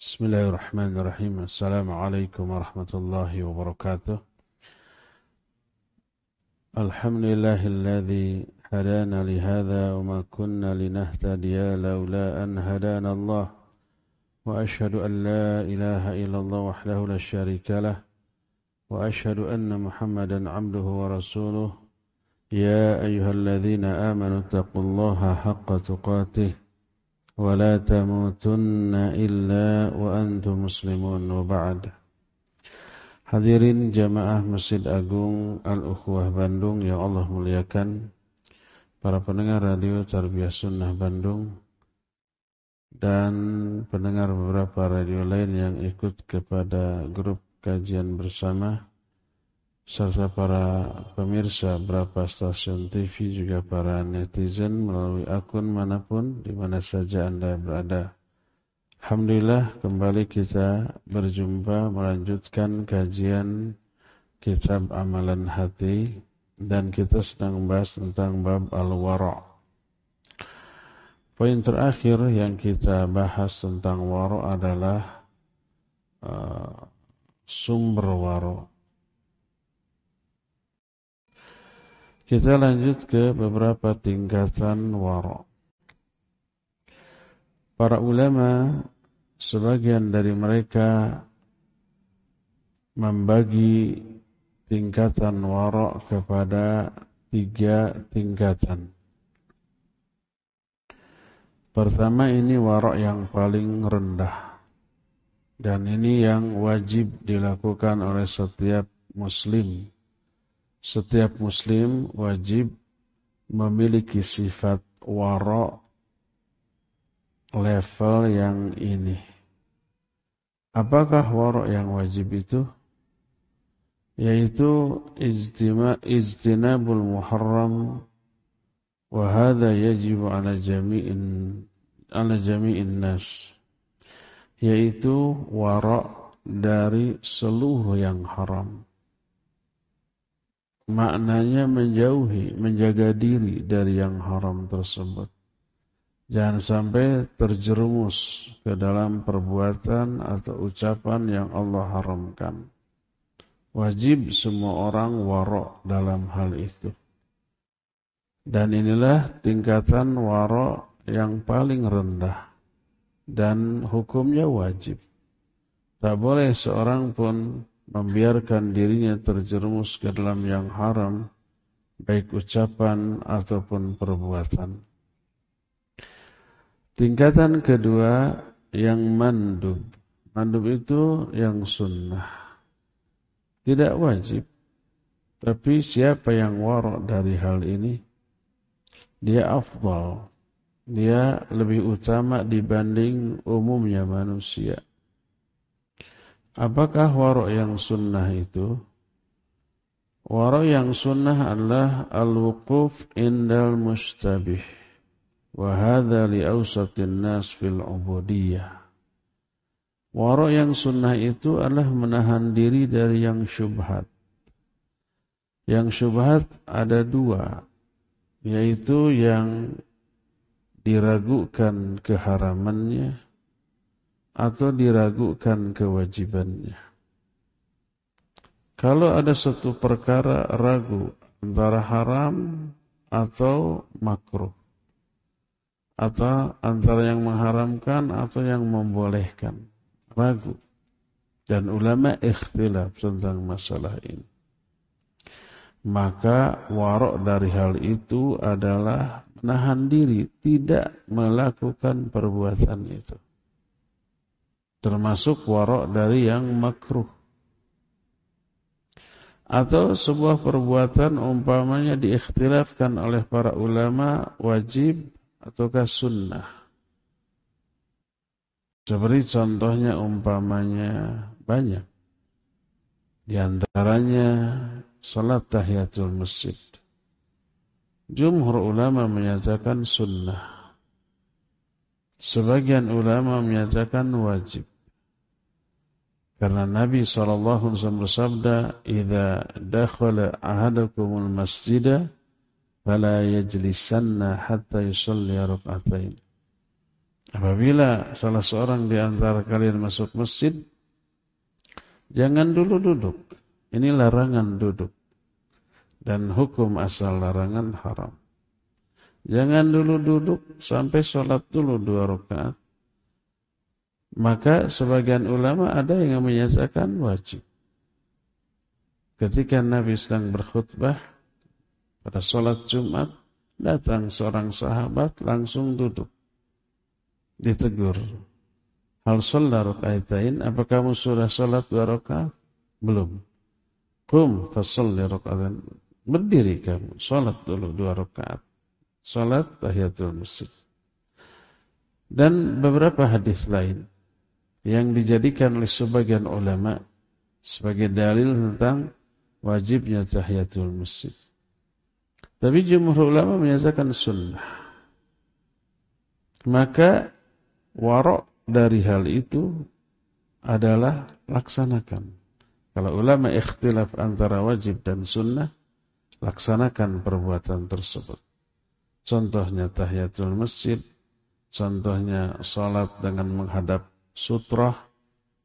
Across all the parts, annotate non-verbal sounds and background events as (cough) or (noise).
بسم الله الرحمن الرحيم السلام عليكم ورحمة الله وبركاته الحمد لله الذي هدانا لهذا وما كنا لنهتدي لولا أن هدانا الله وأشهد أن لا إله إلا الله وحده لا شريك له وأشهد أن محمدا عبده ورسوله يا أيها الذين آمنوا اتقوا الله حق تقاته ولا تموتن إلا وأنتم مسلمون وبعد Hadirin jamaah Masjid Agung Al-Ukhwah Bandung yang Allah muliakan Para pendengar radio Tarbiyah Sunnah Bandung Dan pendengar beberapa radio lain yang ikut kepada grup kajian bersama serta para pemirsa berapa stasiun TV juga para netizen melalui akun mana pun di mana saja Anda berada. Alhamdulillah kembali kita berjumpa melanjutkan kajian kitab amalan hati dan kita sedang membahas tentang bab al-wara'. Poin terakhir yang kita bahas tentang wara' adalah uh, sumber wara' Kita lanjut ke beberapa tingkatan wara. Para ulama sebagian dari mereka membagi tingkatan wara kepada tiga tingkatan. Pertama ini wara yang paling rendah. Dan ini yang wajib dilakukan oleh setiap muslim setiap muslim wajib memiliki sifat wara level yang ini. Apakah wara yang wajib itu? Yaitu ijtima ijtinabul muharram wa hadha yajibu ala jami'in ala jami'in nas. Yaitu wara dari seluruh yang haram maknanya menjauhi, menjaga diri dari yang haram tersebut. Jangan sampai terjerumus ke dalam perbuatan atau ucapan yang Allah haramkan. Wajib semua orang warok dalam hal itu. Dan inilah tingkatan warok yang paling rendah. Dan hukumnya wajib. Tak boleh seorang pun membiarkan dirinya terjerumus ke dalam yang haram, baik ucapan ataupun perbuatan. Tingkatan kedua yang mandub. Mandub itu yang sunnah. Tidak wajib. Tapi siapa yang warok dari hal ini, dia afdal. Dia lebih utama dibanding umumnya manusia. Apakah warok yang sunnah itu? Warok yang sunnah adalah al-wuquf indal mustabih. Wahada li awsatin nas fil ubudiyah. Warok yang sunnah itu adalah menahan diri dari yang syubhat. Yang syubhat ada dua, yaitu yang diragukan keharamannya atau diragukan kewajibannya. Kalau ada satu perkara ragu antara haram atau makruh atau antara yang mengharamkan atau yang membolehkan ragu. Dan ulama ikhtilaf tentang masalah ini. Maka warok dari hal itu adalah menahan diri tidak melakukan perbuatan itu termasuk warok dari yang makruh. Atau sebuah perbuatan umpamanya diikhtilafkan oleh para ulama wajib ataukah sunnah. Seperti contohnya umpamanya banyak. Di antaranya salat tahiyatul masjid. Jumhur ulama menyatakan sunnah. Sebagian ulama menyatakan wajib. Karena Nabi SAW bersabda, "Idza dakhala ahadakumul masjida fala yajlisanna hatta yusalli rak'atain." Apabila salah seorang di antara kalian masuk masjid, jangan dulu duduk. Ini larangan duduk. Dan hukum asal larangan haram. Jangan dulu duduk sampai sholat dulu dua rakaat. Maka sebagian ulama ada yang menyatakan wajib. Ketika Nabi sedang berkhutbah pada sholat Jumat, datang seorang sahabat langsung duduk ditegur. Hal sholat rakaitain, apa kamu sudah sholat dua rakaat? Belum. Kum fasalli rakaatain. Berdiri kamu, sholat dulu dua rakaat. Sholat tahiyatul masjid. Dan beberapa hadis lain yang dijadikan oleh sebagian ulama sebagai dalil tentang wajibnya tahiyatul masjid. Tapi jumhur ulama menyatakan sunnah. Maka warok dari hal itu adalah laksanakan. Kalau ulama ikhtilaf antara wajib dan sunnah, laksanakan perbuatan tersebut. Contohnya tahiyatul masjid, contohnya salat dengan menghadap sutrah.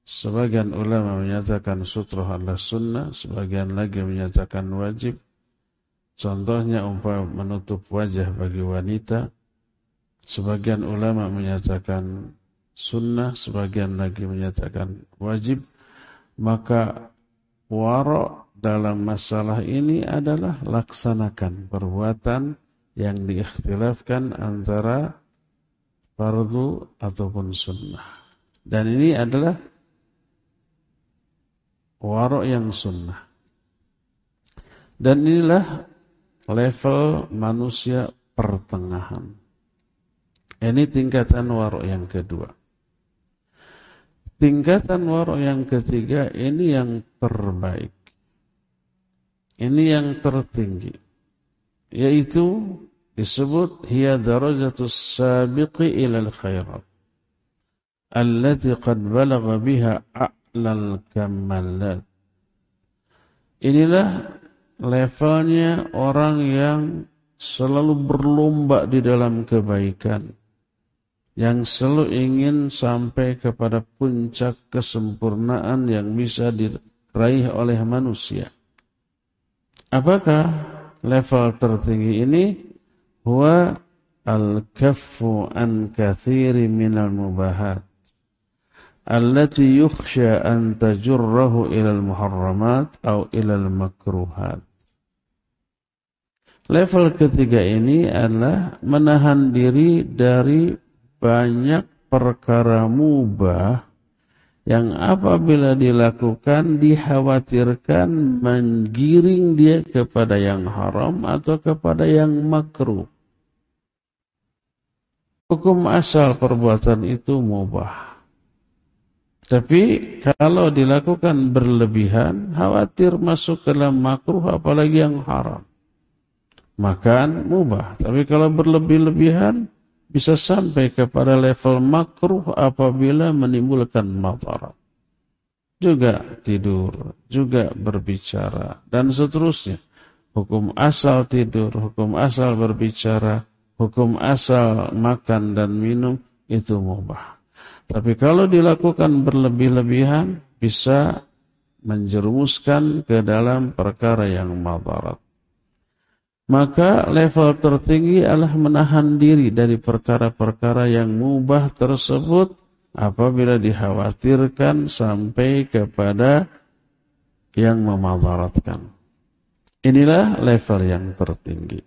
Sebagian ulama menyatakan sutrah adalah sunnah, sebagian lagi menyatakan wajib. Contohnya umpama menutup wajah bagi wanita, Sebagian ulama menyatakan sunnah, sebagian lagi menyatakan wajib. Maka warok dalam masalah ini adalah laksanakan perbuatan yang diikhtilafkan antara fardu ataupun sunnah. Dan ini adalah warok yang sunnah. Dan inilah level manusia pertengahan. Ini tingkatan warok yang kedua. Tingkatan warok yang ketiga ini yang terbaik. Ini yang tertinggi. Yaitu disebut hiya darajatus sabiqi ilal khairat. Allati qad balagha biha a'lal kamalat. Inilah levelnya orang yang selalu berlomba di dalam kebaikan yang selalu ingin sampai kepada puncak kesempurnaan yang bisa diraih oleh manusia. Apakah level tertinggi ini? Huwa al-kaffu an kathiri minal mubahat allati yukhsha an tajurrahu ilal muharramat atau ilal makruhat. Level ketiga ini adalah menahan diri dari banyak perkara mubah yang apabila dilakukan dikhawatirkan menggiring dia kepada yang haram atau kepada yang makruh. Hukum asal perbuatan itu mubah. Tapi kalau dilakukan berlebihan, khawatir masuk ke dalam makruh apalagi yang haram. Makan mubah. Tapi kalau berlebih-lebihan, bisa sampai kepada level makruh apabila menimbulkan madarat. Juga tidur, juga berbicara, dan seterusnya. Hukum asal tidur, hukum asal berbicara, hukum asal makan dan minum, itu mubah. Tapi kalau dilakukan berlebih-lebihan, bisa menjerumuskan ke dalam perkara yang madarat. Maka level tertinggi adalah menahan diri dari perkara-perkara yang mubah tersebut apabila dikhawatirkan sampai kepada yang memadaratkan. Inilah level yang tertinggi.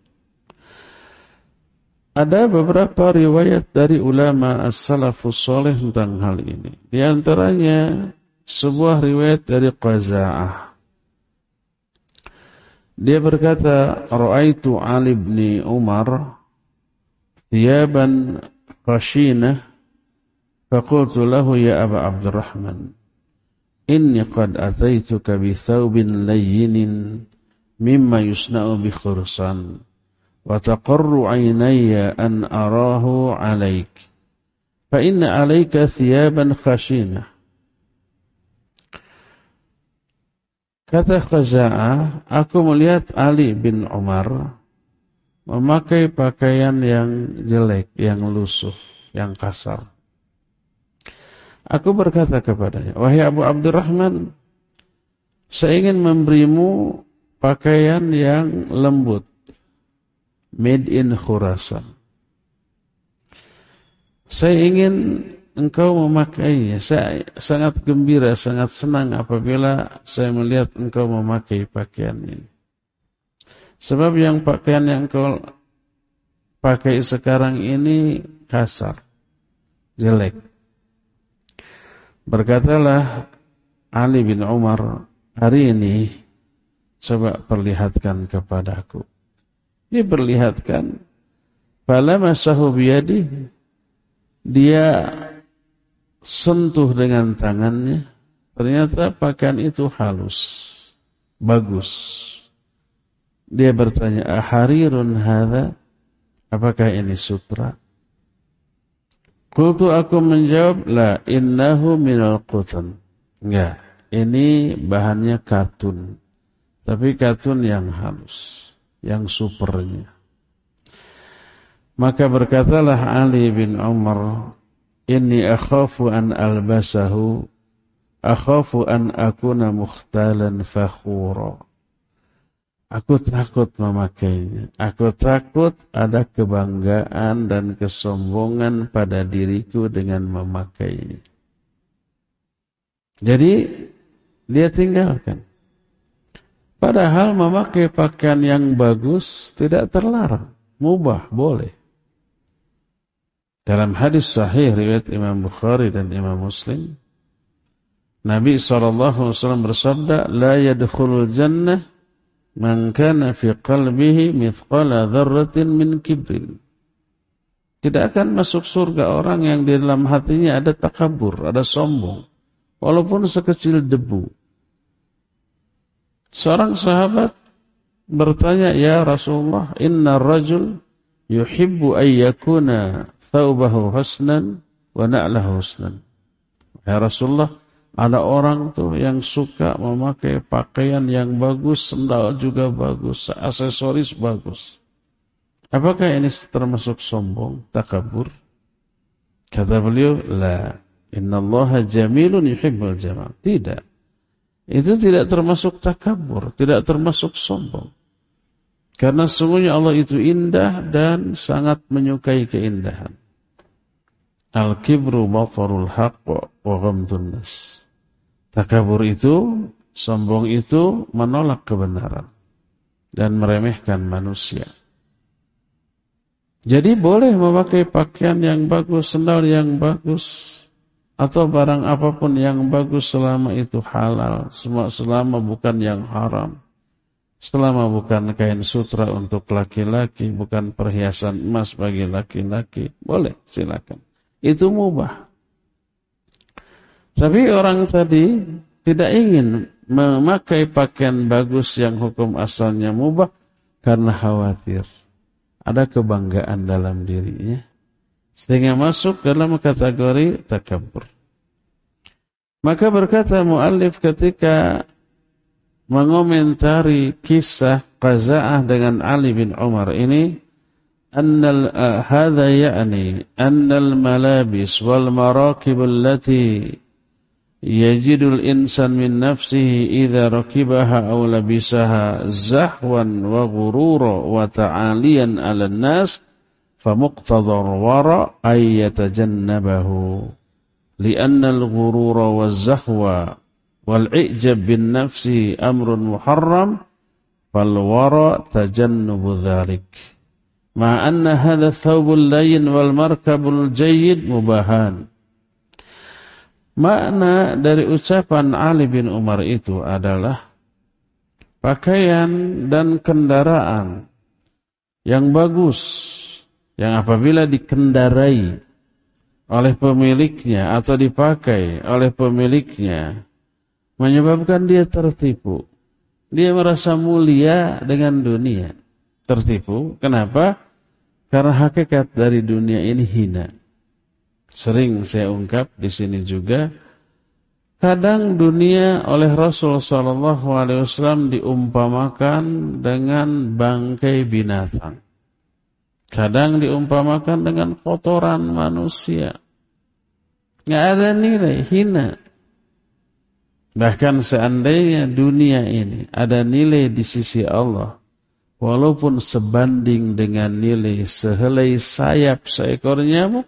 Ada beberapa riwayat dari ulama as-salafus soleh tentang hal ini. Di antaranya sebuah riwayat dari Qaza'ah. Dia berkata, "Ra'aitu Ali bin Umar thiyaban khashinah faqultu lahu ya Aba Abdurrahman inni qad ataituka bi thawbin layyinin mimma yusna'u bi khursan wa taqarru 'aynayya an arahu 'alayk fa inna 'alayka thiyaban khashinah Kata Khaza'ah, aku melihat Ali bin Umar memakai pakaian yang jelek, yang lusuh. yang kasar. Aku berkata kepadanya, Wahai Abu Abdurrahman, saya ingin memberimu pakaian yang lembut. Made in Khurasan. Saya ingin engkau memakainya. Saya sangat gembira, sangat senang apabila saya melihat engkau memakai pakaian ini. Sebab yang pakaian yang engkau pakai sekarang ini kasar, jelek. Berkatalah Ali bin Umar, hari ini coba perlihatkan kepadaku. Dia perlihatkan, pada masahu biyadi, dia sentuh dengan tangannya, ternyata pakaian itu halus, bagus. Dia bertanya, aharirun hadha, apakah ini sutra? Kultu aku menjawab, la innahu minal qutan. Enggak, ini bahannya katun. Tapi katun yang halus, yang supernya. Maka berkatalah Ali bin Umar, Inni akhafu an albasahu, akhafu an akuna mukhtalan fakhura. Aku takut memakainya. Aku takut ada kebanggaan dan kesombongan pada diriku dengan memakainya. Jadi dia tinggalkan. Padahal memakai pakaian yang bagus tidak terlarang. Mubah, boleh. Dalam hadis sahih riwayat Imam Bukhari dan Imam Muslim, Nabi SAW bersabda, La yadkhulul jannah Man kana fi qalbihi mithqala dzarratin min kibrin. Tidak akan masuk surga orang yang di dalam hatinya ada takabur, ada sombong. Walaupun sekecil debu. Seorang sahabat bertanya, Ya Rasulullah, inna rajul yuhibbu ayyakuna thawbahu husnan wa na'lahu husnan. Ya Rasulullah, ada orang tuh yang suka memakai pakaian yang bagus, sendal juga bagus, aksesoris bagus. Apakah ini termasuk sombong, takabur? Kata beliau, la. Innallaha jamilun yuhibbul jamal. Tidak. Itu tidak termasuk takabur, tidak termasuk sombong. Karena sungguhnya Allah itu indah dan sangat menyukai keindahan. Al-kibru bafarul haqq wa ghamdun nas. Takabur itu, sombong itu menolak kebenaran dan meremehkan manusia. Jadi boleh memakai pakaian yang bagus, sendal yang bagus, atau barang apa pun yang bagus selama itu halal, selama bukan yang haram. Selama bukan kain sutra untuk laki-laki, bukan perhiasan emas bagi laki-laki, boleh silakan. Itu mubah. Tapi orang tadi tidak ingin memakai pakaian bagus yang hukum asalnya mubah karena khawatir ada kebanggaan dalam dirinya sehingga masuk dalam kategori takabur. Maka berkata muallif ketika mengomentari kisah Qaza'ah dengan Ali bin Umar ini annal hadza ya'ni annal malabis wal marakib allati yajidul insan min nafsihi idza rakibaha aw labisaha zahwan wa ghurura wa ta'aliyan nas an-nas فمقتضى الورع أن annal ghurura waz zahwa wal ijab bin nafsi amrun muharram fal wara tajannubu dzalik ma anna hadha thawbul layin wal markabul jayyid mubahan. Makna dari ucapan Ali bin Umar itu adalah pakaian dan kendaraan yang bagus yang apabila dikendarai oleh pemiliknya atau dipakai oleh pemiliknya menyebabkan dia tertipu. Dia merasa mulia dengan dunia. Tertipu. Kenapa? Karena hakikat dari dunia ini hina. Sering saya ungkap di sini juga. Kadang dunia oleh Rasul Shallallahu Alaihi diumpamakan dengan bangkai binatang. Kadang diumpamakan dengan kotoran manusia. Nggak ada nilai, hina. Bahkan seandainya dunia ini ada nilai di sisi Allah, walaupun sebanding dengan nilai sehelai sayap seekor nyamuk,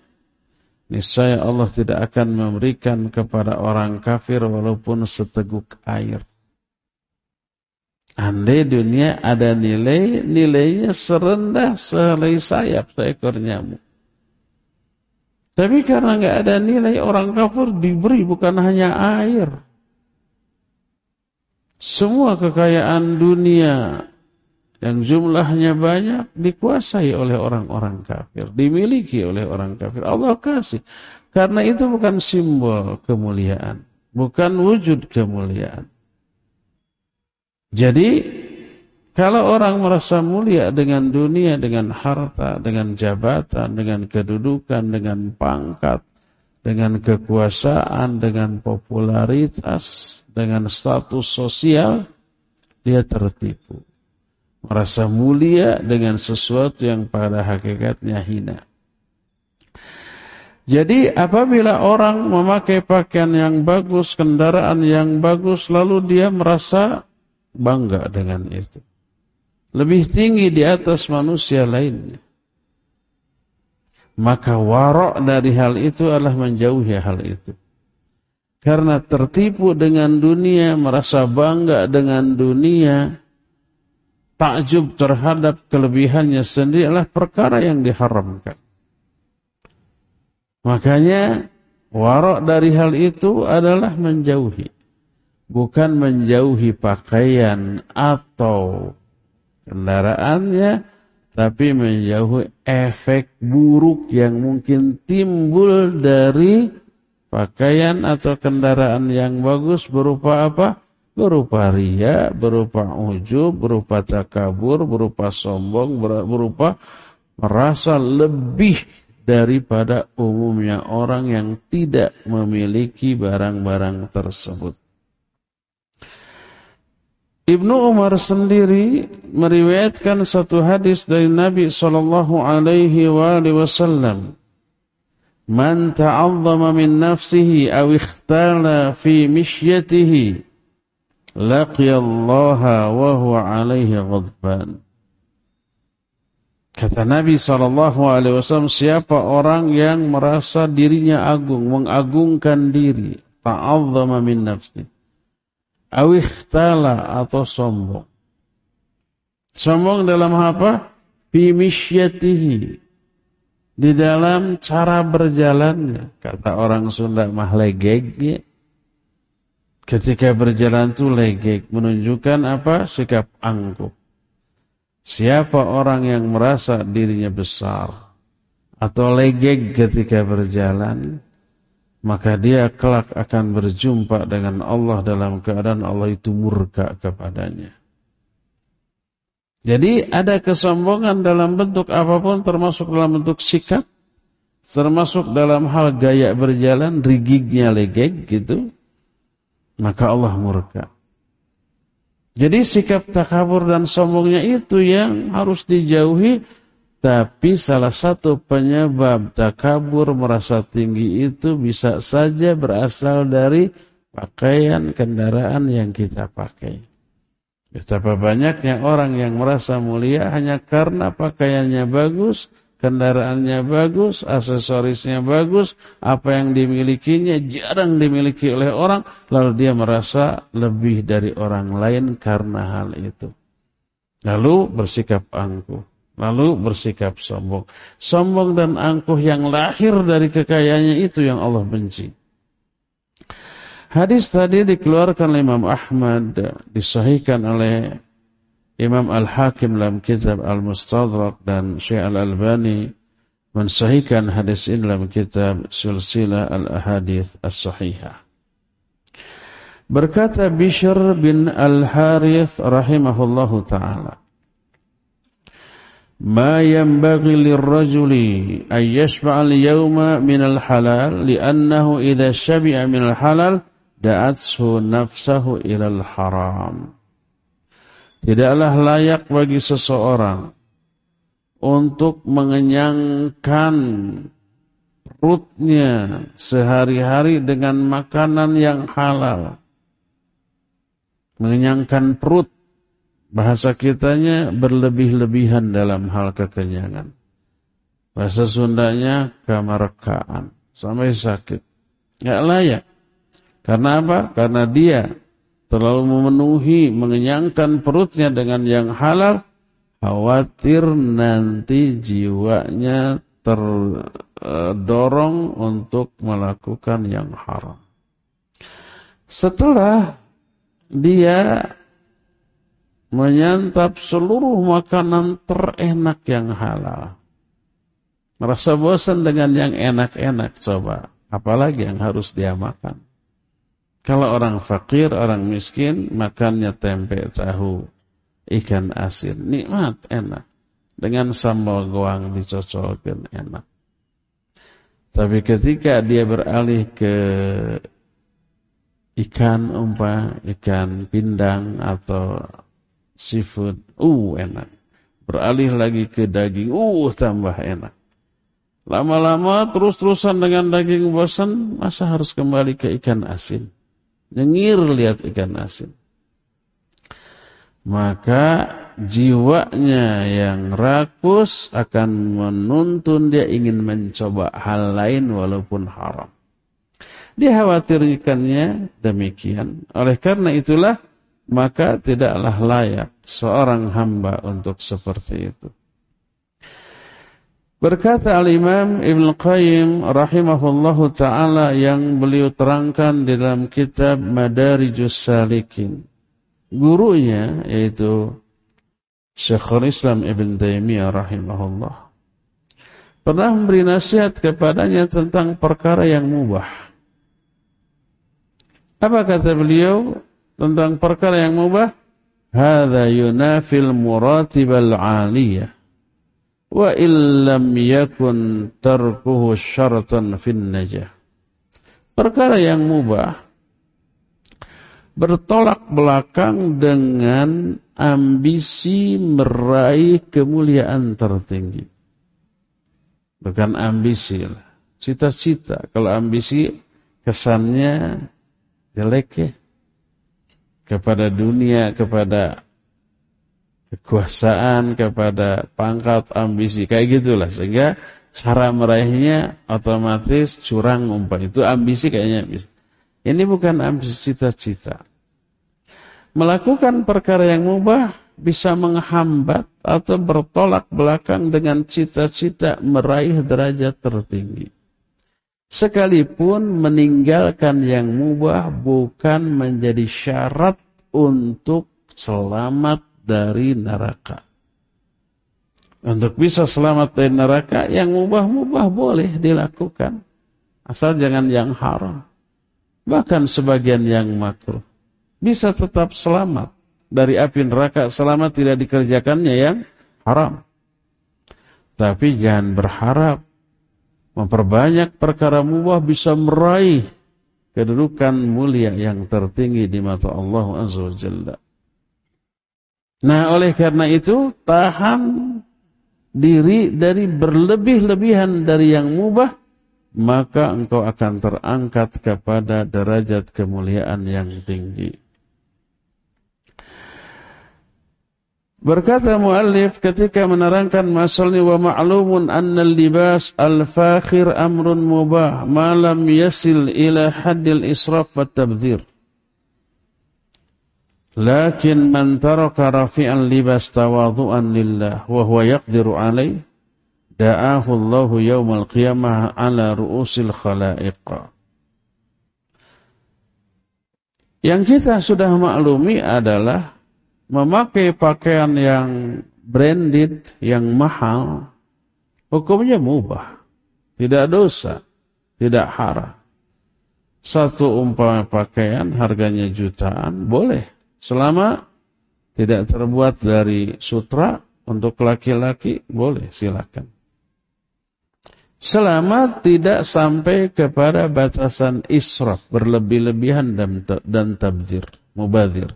niscaya Allah tidak akan memberikan kepada orang kafir walaupun seteguk air. Andai dunia ada nilai, nilainya serendah sehelai sayap seekor nyamuk. Tapi karena nggak ada nilai, orang kafir diberi bukan hanya air. Semua kekayaan dunia yang jumlahnya banyak dikuasai oleh orang-orang kafir, dimiliki oleh orang kafir. Allah kasih. Karena itu bukan simbol kemuliaan, bukan wujud kemuliaan. Jadi kalau orang merasa mulia dengan dunia, dengan harta, dengan jabatan, dengan kedudukan, dengan pangkat, dengan kekuasaan, dengan popularitas, dengan status sosial, dia tertipu. Merasa mulia dengan sesuatu yang pada hakikatnya hina. Jadi apabila orang memakai pakaian yang bagus, kendaraan yang bagus, lalu dia merasa bangga dengan itu. Lebih tinggi di atas manusia lainnya. Maka warok dari hal itu adalah menjauhi hal itu. Karena tertipu dengan dunia, merasa bangga dengan dunia, takjub terhadap kelebihannya sendiri adalah perkara yang diharamkan. Makanya warok dari hal itu adalah menjauhi bukan menjauhi pakaian atau kendaraannya, tapi menjauhi efek buruk yang mungkin timbul dari pakaian atau kendaraan yang bagus berupa apa? Berupa ria, berupa ujub, berupa takabur, berupa sombong, berupa merasa lebih daripada umumnya orang yang tidak memiliki barang-barang tersebut. Ibnu Umar sendiri meriwayatkan satu hadis dari Nabi sallallahu alaihi wasallam. Man ta'azzama min nafsihi aw ikhtala fi mishyatihi laqiya Allah wa huwa alaihi ghadban. Kata Nabi sallallahu alaihi wasallam, siapa orang yang merasa dirinya agung, mengagungkan diri, ta'azzama min nafsihi awikhtala atau sombong. Sombong dalam apa? Bimisyatihi. Di dalam cara berjalannya. Kata orang Sunda mah legeg. Ya. Ketika berjalan itu legeg. Menunjukkan apa? Sikap angkuh. Siapa orang yang merasa dirinya besar. Atau legeg ketika berjalan maka dia kelak akan berjumpa dengan Allah dalam keadaan Allah itu murka kepadanya. Jadi ada kesombongan dalam bentuk apa pun termasuk dalam bentuk sikap, termasuk dalam hal gaya berjalan, rigidnya legeg gitu, maka Allah murka. Jadi sikap takabur dan sombongnya itu yang harus dijauhi tapi salah satu penyebab takabur merasa tinggi itu bisa saja berasal dari pakaian kendaraan yang kita pakai. Betapa banyaknya orang yang merasa mulia hanya karena pakaiannya bagus, kendaraannya bagus, aksesorisnya bagus, apa yang dimilikinya jarang dimiliki oleh orang, lalu dia merasa lebih dari orang lain karena hal itu. Lalu bersikap angkuh. Lalu bersikap sombong. Sombong dan angkuh yang lahir dari kekayaannya itu yang Allah benci. Hadis tadi dikeluarkan oleh Imam Ahmad, disahihkan oleh Imam Al-Hakim dalam kitab Al-Mustadrak dan Syekh Al-Albani mensahihkan hadis ini dalam kitab Silsilah Al-Ahadith As-Sahihah. Berkata Bishr bin Al-Harith rahimahullahu taala ما ينبغي للرجل أن يشبع اليوم من الحلال لأنه إذا شبع من الحلال da'atsu nafsahu ilal haram. Tidaklah layak bagi seseorang untuk mengenyangkan perutnya sehari-hari dengan makanan yang halal. Mengenyangkan perut, bahasa kitanya berlebih-lebihan dalam hal kekenyangan. Bahasa Sundanya kamarekaan, sampai sakit. Tidak layak. Karena apa? Karena dia terlalu memenuhi, mengenyangkan perutnya dengan yang halal. Khawatir nanti jiwanya terdorong untuk melakukan yang haram. Setelah dia menyantap seluruh makanan terenak yang halal. Merasa bosan dengan yang enak-enak coba. Apalagi yang harus dia makan. Kalau orang fakir, orang miskin, makannya tempe, tahu, ikan asin. Nikmat, enak. Dengan sambal goang dicocolkan, enak. Tapi ketika dia beralih ke ikan umpah, ikan pindang atau seafood, uh enak. Beralih lagi ke daging, uh tambah enak. Lama-lama terus-terusan dengan daging bosan, masa harus kembali ke ikan asin. Nyengir lihat ikan asin. Maka jiwanya yang rakus akan menuntun dia ingin mencoba hal lain walaupun haram. Dikhawatirkannya demikian. Oleh karena itulah maka tidaklah layak seorang hamba untuk seperti itu. Berkata al-Imam Ibn Qayyim rahimahullahu ta'ala yang beliau terangkan di dalam kitab Madarijus Salikin. Gurunya yaitu Syekhul Islam Ibn Taimiyah rahimahullah. Pernah memberi nasihat kepadanya tentang perkara yang mubah. Apa kata beliau tentang perkara yang mubah? Hada yunafil muratibal aliyah. Wa illam yakun tarkuhu syaratan fin najah. Perkara yang mubah bertolak belakang dengan ambisi meraih kemuliaan tertinggi. Bukan ambisi lah. Cita-cita. Kalau ambisi kesannya jelek ya kepada dunia, kepada kekuasaan, kepada pangkat, ambisi, kayak gitulah. Sehingga cara meraihnya otomatis curang umpan. Itu ambisi kayaknya. Ini bukan ambisi cita-cita. Melakukan perkara yang mubah bisa menghambat atau bertolak belakang dengan cita-cita meraih derajat tertinggi. Sekalipun meninggalkan yang mubah bukan menjadi syarat untuk selamat dari neraka. Untuk bisa selamat dari neraka, yang mubah-mubah boleh dilakukan. Asal jangan yang haram. Bahkan sebagian yang makruh. Bisa tetap selamat dari api neraka selama tidak dikerjakannya yang haram. Tapi jangan berharap memperbanyak perkara mubah bisa meraih kedudukan mulia yang tertinggi di mata Allah Azza wa Jalla. Nah, oleh karena itu tahan diri dari berlebih-lebihan dari yang mubah, maka engkau akan terangkat kepada derajat kemuliaan yang tinggi. Berkata muallif ketika menerangkan masalah wa ma'lumun anna libas al-fakhir amrun mubah ma lam yasil ila haddil israf wa tabdhir. Lakin man taraka rafi'an libas tawadhu'an lillah wa huwa yaqdiru alaih da'ahu Allahu yawmal qiyamah ala ru'usil khalaiq. Yang kita sudah maklumi adalah memakai pakaian yang branded, yang mahal, hukumnya mubah. Tidak dosa, tidak haram. Satu umpama pakaian harganya jutaan, boleh. Selama tidak terbuat dari sutra, untuk laki-laki, boleh, silakan. Selama tidak sampai kepada batasan israf, berlebih-lebihan dan, dan tabzir, mubadir.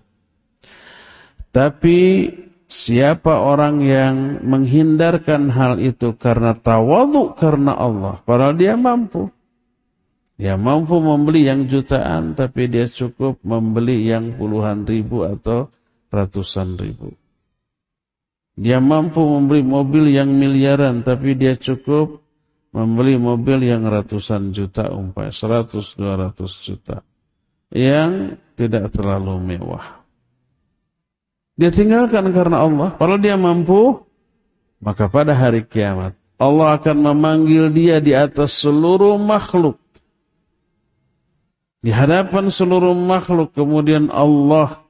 Tapi Siapa orang yang menghindarkan hal itu karena tawadhu karena Allah, padahal dia mampu. Dia mampu membeli yang jutaan, tapi dia cukup membeli yang puluhan ribu atau ratusan ribu. Dia mampu membeli mobil yang miliaran, tapi dia cukup membeli mobil yang ratusan juta, umpamanya 100, 200 juta. Yang tidak terlalu mewah. Dia tinggalkan karena Allah. Kalau dia mampu, maka pada hari kiamat, Allah akan memanggil dia di atas seluruh makhluk. Di hadapan seluruh makhluk kemudian Allah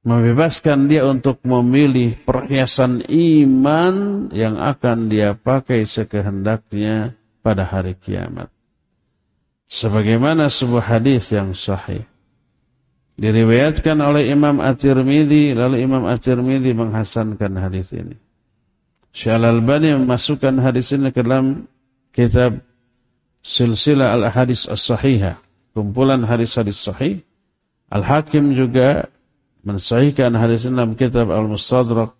membebaskan dia untuk memilih perhiasan iman yang akan dia pakai sekehendaknya pada hari kiamat. Sebagaimana sebuah hadis yang sahih. Diriwayatkan oleh Imam At-Tirmidzi, lalu Imam At-Tirmidzi menghasankan hadis ini. Syekh Al-Albani memasukkan hadis ini ke dalam kitab silsilah al-hadis as-sahihah, kumpulan hadis-hadis sahih. Al-Hakim juga mensahihkan hadis dalam kitab Al-Mustadrak.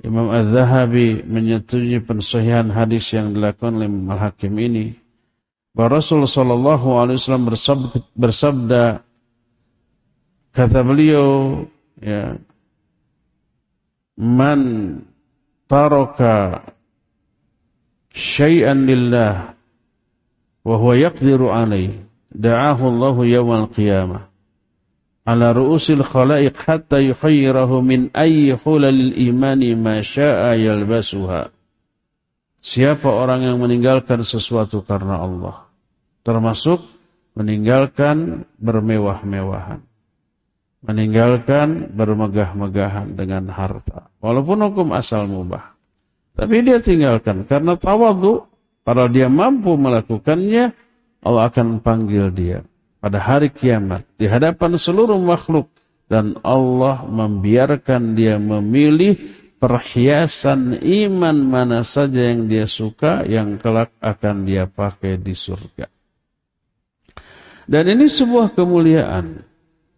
Imam Az-Zahabi menyetujui pensahihan hadis yang dilakukan oleh Imam Al-Hakim ini. Bahwa Rasulullah sallallahu alaihi wasallam bersabda, bersabda kata beliau ya man taraka syai'an lillah wa huwa yaqdiru alayhi da'ahu Allah yawmal qiyamah. Ala ru'usil khalaiq hatta yukhayyirahu min ayyi hulalil imani ma syaa yalbasuha. Siapa orang yang meninggalkan sesuatu karena Allah termasuk meninggalkan bermewah-mewahan meninggalkan bermegah-megahan dengan harta walaupun hukum asal mubah. Tapi dia tinggalkan karena tawadhu kalau dia mampu melakukannya, Allah akan panggil dia pada hari kiamat di hadapan seluruh makhluk dan Allah membiarkan dia memilih perhiasan iman mana saja yang dia suka yang kelak akan dia pakai di surga. Dan ini sebuah kemuliaan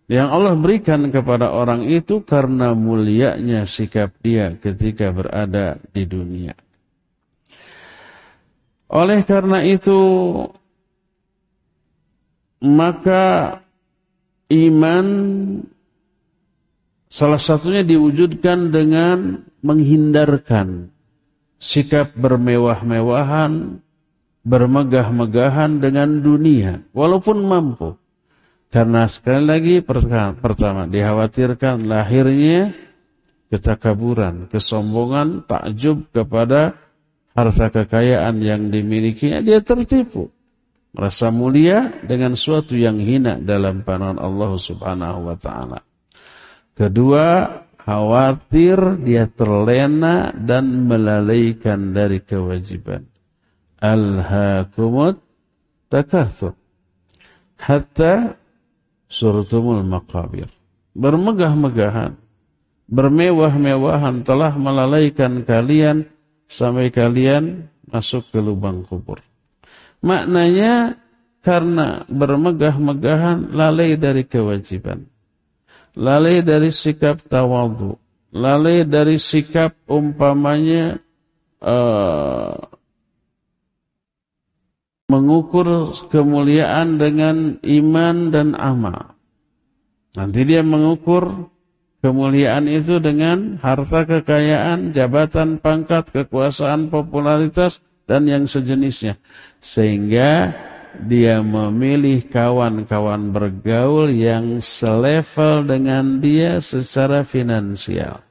yang Allah berikan kepada orang itu karena mulianya sikap dia ketika berada di dunia. Oleh karena itu maka iman salah satunya diwujudkan dengan menghindarkan sikap bermewah-mewahan, bermegah-megahan dengan dunia walaupun mampu. Karena sekali lagi pertama dikhawatirkan lahirnya ketakaburan, kesombongan, takjub kepada harta kekayaan yang dimilikinya, dia tertipu. Merasa mulia dengan suatu yang hina dalam pandangan Allah subhanahu wa ta'ala. Kedua, khawatir dia terlena dan melalaikan dari kewajiban. Alhaakumut takathur. Hatta surtumul maqabir. Bermegah-megahan, bermewah-mewahan telah melalaikan kalian sampai kalian masuk ke lubang kubur. Maknanya karena bermegah-megahan lalai dari kewajiban. Lalai dari sikap tawadhu. Lalai dari sikap umpamanya uh, mengukur kemuliaan dengan iman dan amal. Nanti dia mengukur Kemuliaan itu dengan harta kekayaan, jabatan, pangkat, kekuasaan, popularitas, dan yang sejenisnya. Sehingga dia memilih kawan-kawan bergaul yang selevel dengan dia secara finansial.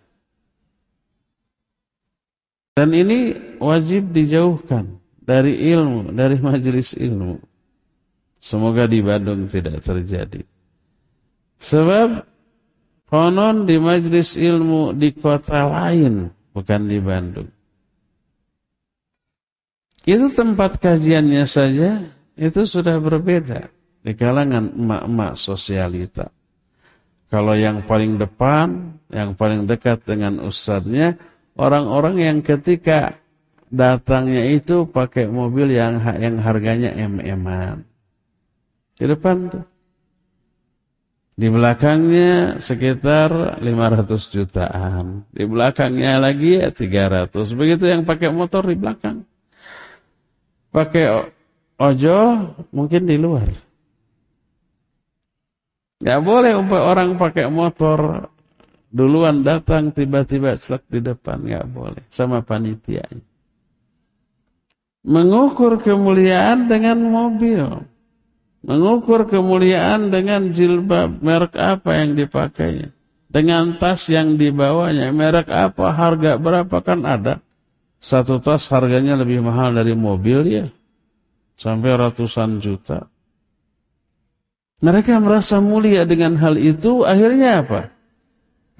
Dan ini wajib dijauhkan dari ilmu, dari majelis ilmu. Semoga di Bandung tidak terjadi. Sebab Konon di majlis ilmu di kota lain, bukan di Bandung. Itu tempat kajiannya saja, itu sudah berbeda di kalangan emak-emak sosialita. Kalau yang paling depan, yang paling dekat dengan ustadznya, orang-orang yang ketika datangnya itu pakai mobil yang yang harganya mm-an. Di depan tuh. Di belakangnya sekitar 500 jutaan. Di belakangnya lagi ya 300. Begitu yang pakai motor di belakang. Pakai ojol mungkin di luar. Gak boleh orang pakai motor duluan datang tiba-tiba selak di depan. Gak boleh. Sama panitianya. Mengukur kemuliaan dengan mobil. Mengukur kemuliaan dengan jilbab merek apa yang dipakainya. Dengan tas yang dibawanya, merek apa, harga berapa kan ada. Satu tas harganya lebih mahal dari mobil ya. Sampai ratusan juta. Mereka merasa mulia dengan hal itu, akhirnya apa?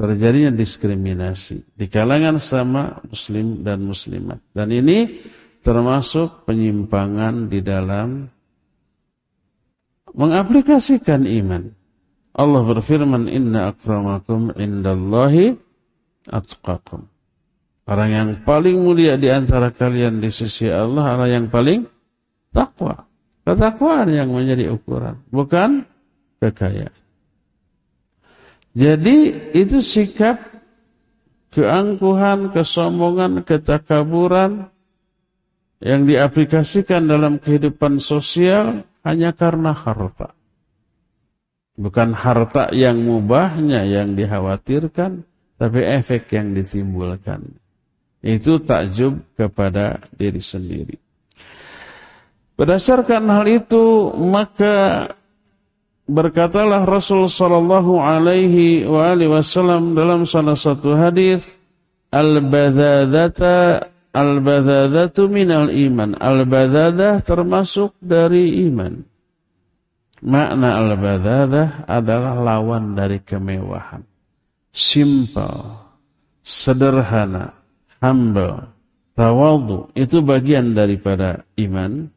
Terjadinya diskriminasi di kalangan sama muslim dan muslimat. Dan ini termasuk penyimpangan di dalam mengaplikasikan iman. Allah berfirman, Inna akramakum indallahi atqakum. Orang yang paling mulia di antara kalian di sisi Allah adalah yang paling takwa. Ketakwaan yang menjadi ukuran, bukan kekayaan. Jadi itu sikap keangkuhan, kesombongan, ketakaburan yang diaplikasikan dalam kehidupan sosial hanya karena harta. Bukan harta yang mubahnya yang dikhawatirkan, tapi efek yang ditimbulkan. Itu takjub kepada diri sendiri. Berdasarkan hal itu, maka berkatalah Rasul sallallahu alaihi wasallam dalam salah satu hadis, al-badzadzata Al-badadatu minal iman. Al-badadah termasuk dari iman. Makna al-badadah adalah lawan dari kemewahan. Simple, sederhana, humble, tawadu. Itu bagian daripada iman.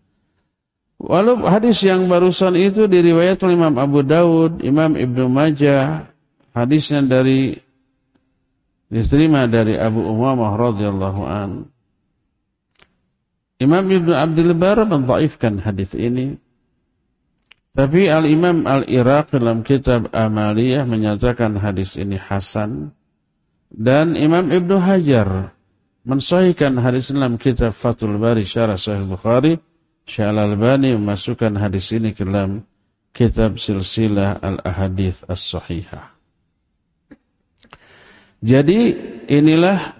Walau hadis yang barusan itu diriwayat oleh Imam Abu Dawud, Imam Ibnu Majah, hadisnya dari diterima dari Abu Umamah radhiyallahu an. Imam Ibn Abdul Bar mendhaifkan hadis ini. Tapi Al-Imam Al-Iraq dalam kitab Amaliyah menyatakan hadis ini hasan. Dan Imam Ibn Hajar mensahihkan hadis dalam kitab Fathul Bari Syarah Sahih Bukhari. Syekh Al-Albani memasukkan hadis ini ke dalam kitab Silsilah Al-Ahadith As-Sahihah. Jadi inilah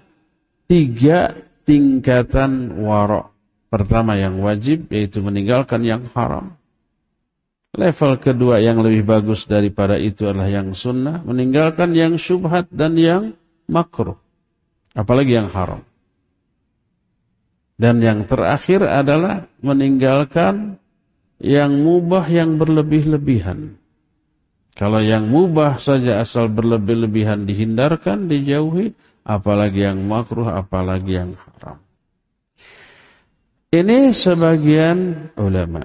tiga tingkatan warok Pertama yang wajib yaitu meninggalkan yang haram. Level kedua yang lebih bagus daripada itu adalah yang sunnah. Meninggalkan yang syubhat dan yang makruh. Apalagi yang haram. Dan yang terakhir adalah meninggalkan yang mubah yang berlebih-lebihan. Kalau yang mubah saja asal berlebih-lebihan dihindarkan, dijauhi. Apalagi yang makruh, apalagi yang haram. Ini sebagian ulama.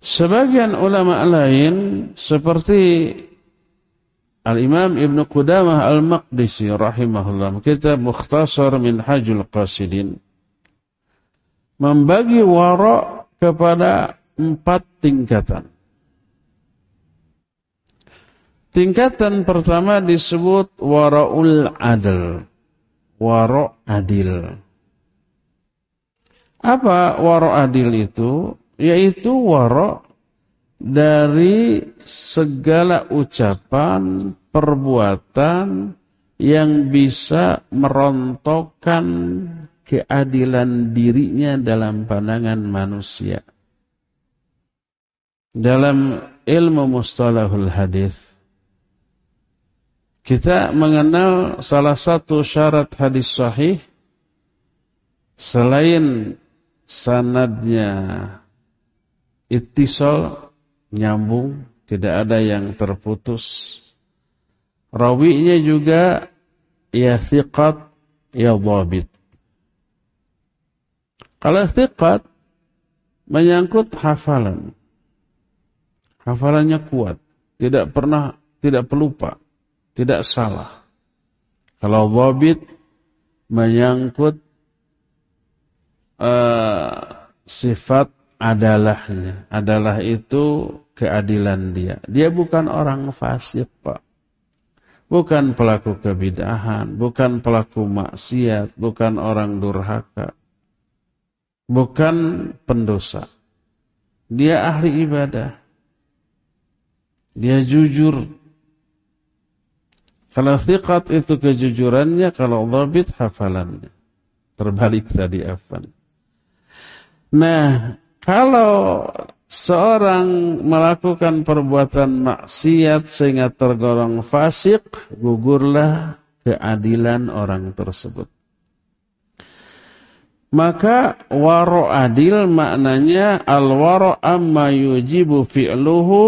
Sebagian ulama lain seperti Al-Imam Ibn Qudamah Al-Maqdisi rahimahullah kitab Mukhtasar min Hajul Qasidin membagi wara kepada empat tingkatan. Tingkatan pertama disebut wara'ul adil. Wara' adil. Apa waro adil itu? Yaitu waro dari segala ucapan, perbuatan yang bisa merontokkan keadilan dirinya dalam pandangan manusia. Dalam ilmu mustalahul hadis kita mengenal salah satu syarat hadis sahih selain sanadnya ittisal nyambung, tidak ada yang terputus. Rawinya juga ya thiqat ya dhabit. Kalau thiqat menyangkut hafalan. Hafalannya kuat, tidak pernah tidak pelupa, tidak salah. Kalau dhabit menyangkut uh, sifat adalahnya. Adalah itu keadilan dia. Dia bukan orang fasik, Pak. Bukan pelaku kebidahan, bukan pelaku maksiat, bukan orang durhaka. Bukan pendosa. Dia ahli ibadah. Dia jujur. Kalau thiqat itu kejujurannya, kalau dhabit hafalannya. Terbalik tadi afan. Nah, kalau seorang melakukan perbuatan maksiat sehingga tergolong fasik, gugurlah keadilan orang tersebut. Maka waro adil maknanya al-waro amma yujibu fi'luhu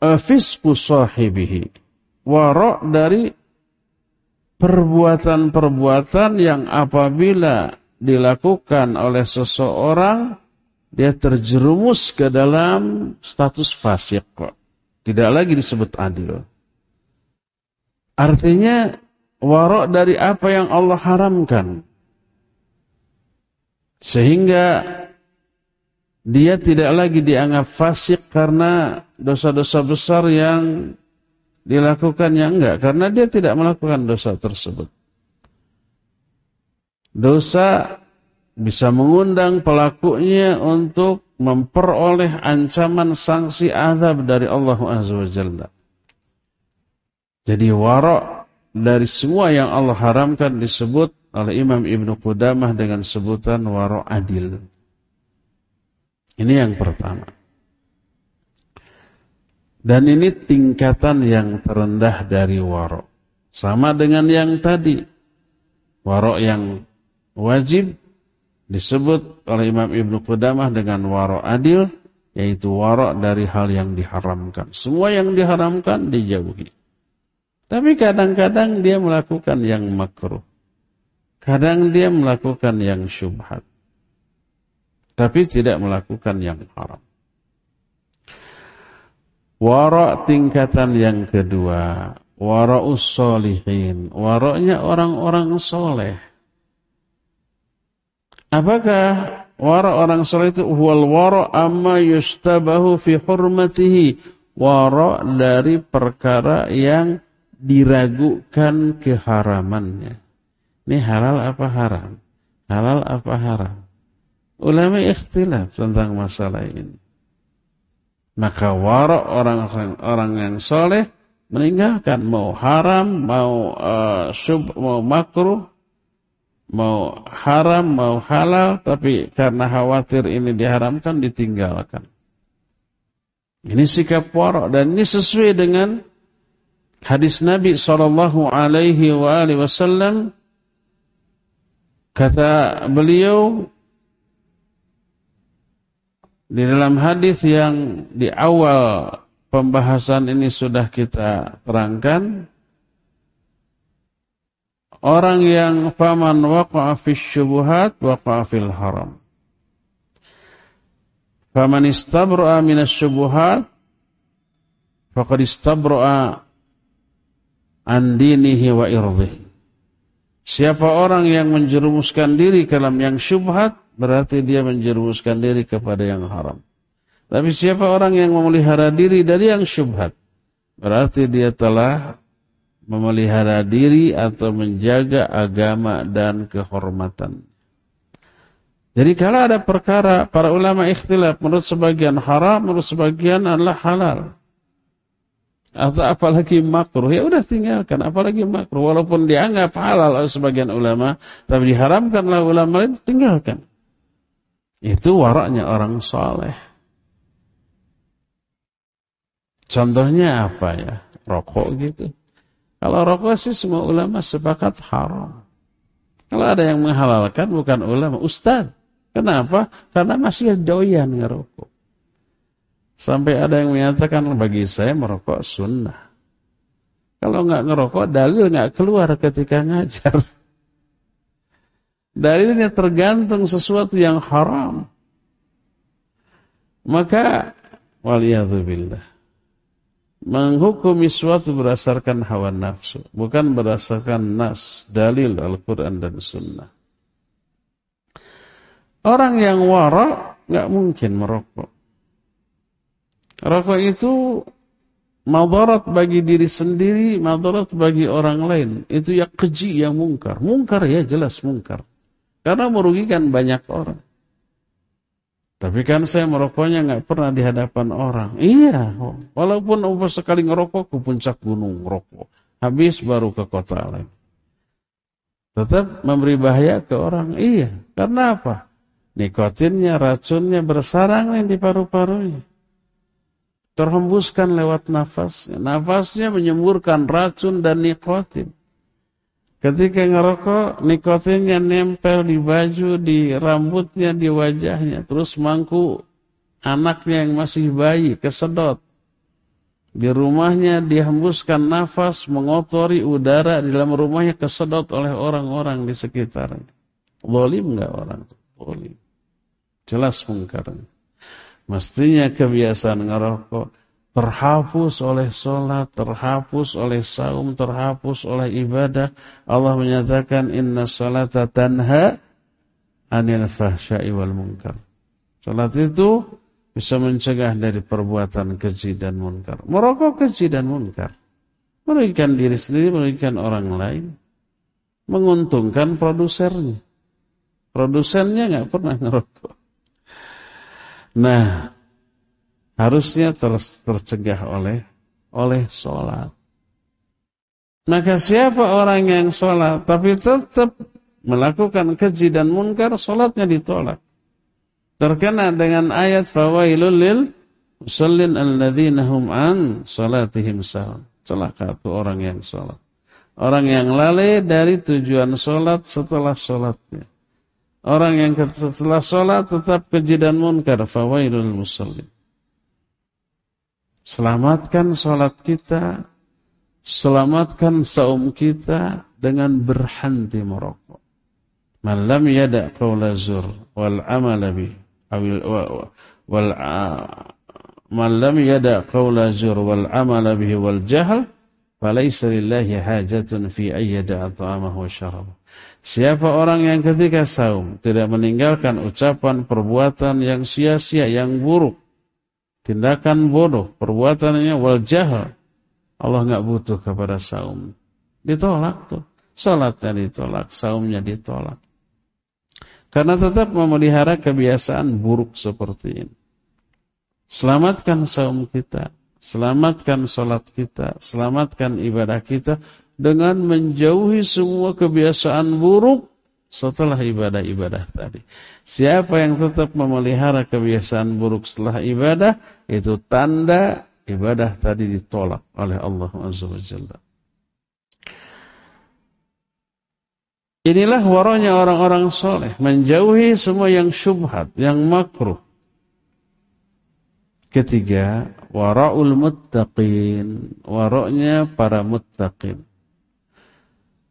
fisku sahibihi. Waro dari perbuatan-perbuatan yang apabila dilakukan oleh seseorang dia terjerumus ke dalam status fasik kok. Tidak lagi disebut adil. Artinya warok dari apa yang Allah haramkan. Sehingga dia tidak lagi dianggap fasik karena dosa-dosa besar yang dilakukannya enggak. Karena dia tidak melakukan dosa tersebut. Dosa bisa mengundang pelakunya untuk memperoleh ancaman sanksi azab dari Allah Azza wa Jalla. Jadi warok dari semua yang Allah haramkan disebut oleh Imam Ibn Qudamah dengan sebutan warok adil. Ini yang pertama. Dan ini tingkatan yang terendah dari warok. Sama dengan yang tadi. Warok yang wajib disebut oleh Imam Ibn Qudamah dengan warok adil, yaitu warok dari hal yang diharamkan. Semua yang diharamkan dijauhi. Tapi kadang-kadang dia melakukan yang makruh. Kadang dia melakukan yang syubhat. Tapi tidak melakukan yang haram. Warok tingkatan yang kedua. Warok solihin. Waroknya orang-orang soleh. Apakah wara orang soleh itu huwal wara amma yustabahu fi hurmatihi wara dari perkara yang diragukan keharamannya. Ini halal apa haram? Halal apa haram? Ulama ikhtilaf tentang masalah ini. Maka wara orang orang yang soleh meninggalkan mau haram, mau uh, syub, mau makruh, mau haram, mau halal, tapi karena khawatir ini diharamkan, ditinggalkan. Ini sikap warok dan ini sesuai dengan hadis Nabi Shallallahu Alaihi Wasallam. Kata beliau di dalam hadis yang di awal pembahasan ini sudah kita terangkan Orang yang faman waqa'a fi syubuhat waqa'a fil haram. Faman istabra'a minasy syubuhat faqad istabra'a an dinihi wa irdhihi. Siapa orang yang menjerumuskan diri ke dalam yang syubhat, berarti dia menjerumuskan diri kepada yang haram. Tapi siapa orang yang memelihara diri dari yang syubhat, berarti dia telah memelihara diri atau menjaga agama dan kehormatan. Jadi kalau ada perkara para ulama ikhtilaf menurut sebagian haram, menurut sebagian adalah halal. Atau apalagi makruh, ya udah tinggalkan, apalagi makruh. Walaupun dianggap halal oleh sebagian ulama, tapi diharamkanlah ulama lain, tinggalkan. Itu waraknya orang soleh. Contohnya apa ya? Rokok gitu. Kalau rokok sih semua ulama sepakat haram. Kalau ada yang menghalalkan bukan ulama, ustaz. Kenapa? Karena masih doyan ngerokok. Sampai ada yang menyatakan bagi saya merokok sunnah. Kalau nggak ngerokok, dalil nggak keluar ketika ngajar. (laughs) Dalilnya tergantung sesuatu yang haram. Maka waliyadzubillah menghukumi suatu berdasarkan hawa nafsu, bukan berdasarkan nas, dalil Al-Quran dan Sunnah. Orang yang wara nggak mungkin merokok. Rokok itu madarat bagi diri sendiri, madarat bagi orang lain. Itu yang keji, yang mungkar. Mungkar ya jelas mungkar. Karena merugikan banyak orang. Tapi kan saya merokoknya nggak pernah di hadapan orang. Iya, walaupun umur sekali ngerokok ke puncak gunung rokok. Habis baru ke kota lain. Tetap memberi bahaya ke orang. Iya, karena apa? Nikotinnya, racunnya bersarang nih di paru-parunya. Terhembuskan lewat nafasnya. Nafasnya menyemburkan racun dan nikotin. Ketika ngerokok, nikotinnya nempel di baju, di rambutnya, di wajahnya. Terus mangku anaknya yang masih bayi, kesedot. Di rumahnya dihembuskan nafas, mengotori udara di dalam rumahnya, kesedot oleh orang-orang di sekitarnya. Zolim nggak orang? Zolim. Jelas mungkarnya. Mestinya kebiasaan ngerokok terhapus oleh sholat, terhapus oleh saum, terhapus oleh ibadah. Allah menyatakan inna sholata tanha anil fahsya'i wal munkar. Salat itu bisa mencegah dari perbuatan keji dan munkar. Merokok keji dan munkar. Merugikan diri sendiri, merugikan orang lain. Menguntungkan produsernya. Produsennya nggak pernah ngerokok. Nah, harusnya ter, tercegah oleh oleh sholat. Maka siapa orang yang sholat tapi tetap melakukan keji dan munkar, sholatnya ditolak. Terkena dengan ayat fawailul lil musallin alladzina hum an sholatihim sahun. Celaka itu orang yang sholat. Orang yang lalai dari tujuan sholat setelah sholatnya. Orang yang setelah sholat tetap keji dan munkar. Fawailul musallin. Selamatkan sholat kita, selamatkan saum kita dengan berhenti merokok. Man lam yada' qawla zur wal amala bi awil wal man lam yada' qawla zur wal amala bihi wal jahl falaysa lillahi hajatun fi ayyada ta'amahu wa syarabahu. Siapa orang yang ketika saum tidak meninggalkan ucapan perbuatan yang sia-sia yang buruk tindakan bodoh, perbuatannya wal jahal. Allah nggak butuh kepada saum. Ditolak tuh. Salatnya ditolak, saumnya ditolak. Karena tetap memelihara kebiasaan buruk seperti ini. Selamatkan saum kita, selamatkan salat kita, selamatkan ibadah kita dengan menjauhi semua kebiasaan buruk setelah ibadah-ibadah tadi. Siapa yang tetap memelihara kebiasaan buruk setelah ibadah, itu tanda ibadah tadi ditolak oleh Allah Azza. Inilah waranya orang-orang soleh. Menjauhi semua yang syubhat, yang makruh. Ketiga, wara'ul muttaqin. Wara'nya para muttaqin.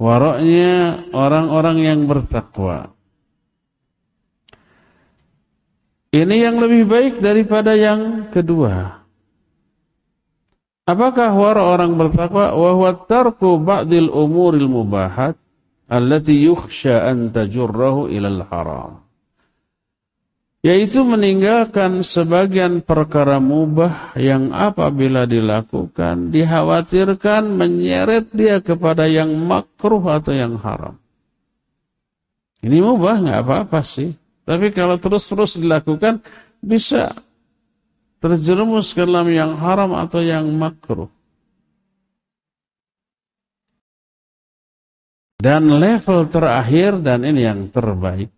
Waroknya orang-orang yang bertakwa. Ini yang lebih baik daripada yang kedua. Apakah warok orang bertakwa? Wa tarku ba'dil umuril mubahat allati yukhsha an tajurrahu ilal haram yaitu meninggalkan sebagian perkara mubah yang apabila dilakukan dikhawatirkan menyeret dia kepada yang makruh atau yang haram. Ini mubah nggak apa-apa sih, tapi kalau terus-terus dilakukan bisa terjerumus ke dalam yang haram atau yang makruh. Dan level terakhir dan ini yang terbaik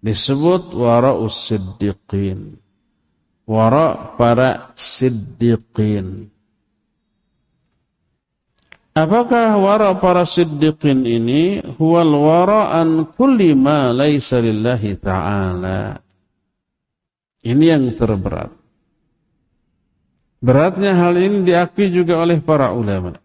disebut wara'us siddiqin. Wara' para siddiqin. Apakah wara' para siddiqin ini huwal wara'an kulli ma laysa lillahi ta'ala. Ini yang terberat. Beratnya hal ini diakui juga oleh para ulama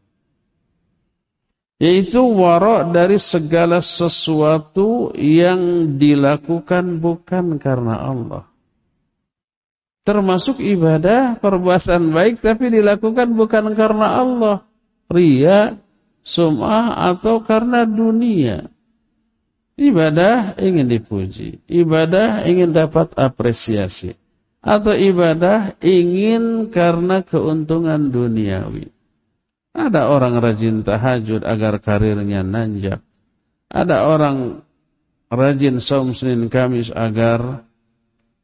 yaitu warok dari segala sesuatu yang dilakukan bukan karena Allah. Termasuk ibadah, perbuatan baik tapi dilakukan bukan karena Allah. Ria, sum'ah atau karena dunia. Ibadah ingin dipuji, ibadah ingin dapat apresiasi, atau ibadah ingin karena keuntungan duniawi. Ada orang rajin tahajud agar karirnya nanjak. Ada orang rajin saum Senin Kamis agar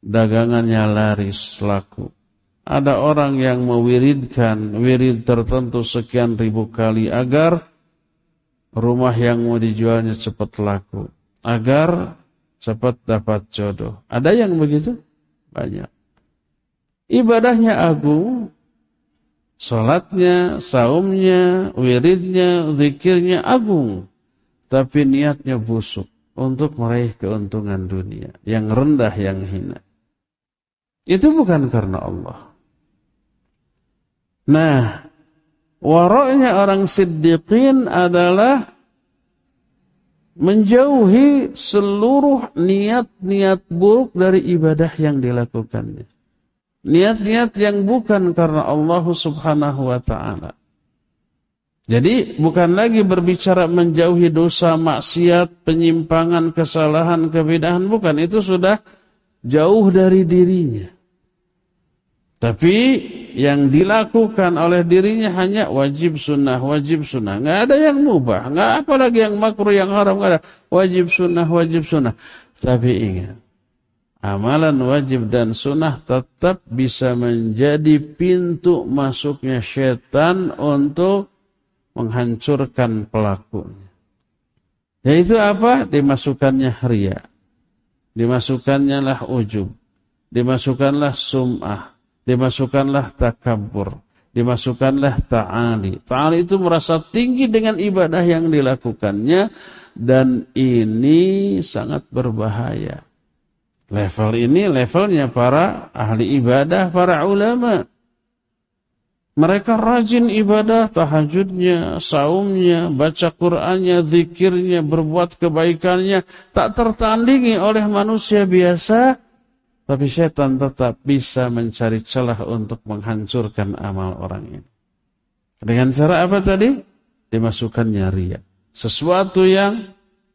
dagangannya laris laku. Ada orang yang mewiridkan wirid tertentu sekian ribu kali agar rumah yang mau dijualnya cepat laku agar cepat dapat jodoh. Ada yang begitu? Banyak. Ibadahnya agung, salatnya, saumnya, wiridnya, zikirnya agung. Tapi niatnya busuk untuk meraih keuntungan dunia. Yang rendah, yang hina. Itu bukan karena Allah. Nah, waroknya orang siddiqin adalah menjauhi seluruh niat-niat buruk dari ibadah yang dilakukannya. Niat-niat yang bukan karena Allah subhanahu wa ta'ala. Jadi bukan lagi berbicara menjauhi dosa, maksiat, penyimpangan, kesalahan, kebedahan. Bukan, itu sudah jauh dari dirinya. Tapi yang dilakukan oleh dirinya hanya wajib sunnah, wajib sunnah. Nggak ada yang mubah, nggak apa lagi yang makruh, yang haram, nggak ada. Wajib sunnah, wajib sunnah. Tapi ingat, amalan wajib dan sunnah tetap bisa menjadi pintu masuknya setan untuk menghancurkan pelakunya. Yaitu apa? Dimasukkannya ria. Dimasukkannya lah ujub. Dimasukkanlah sum'ah dimasukkanlah takabur, dimasukkanlah ta'ali. Ta'ali itu merasa tinggi dengan ibadah yang dilakukannya dan ini sangat berbahaya. Level ini levelnya para ahli ibadah, para ulama. Mereka rajin ibadah, tahajudnya, saumnya, baca Qur'annya, zikirnya, berbuat kebaikannya. Tak tertandingi oleh manusia biasa tapi setan tetap bisa mencari celah untuk menghancurkan amal orang ini. Dengan cara apa tadi? Dimasukkannya ria. Sesuatu yang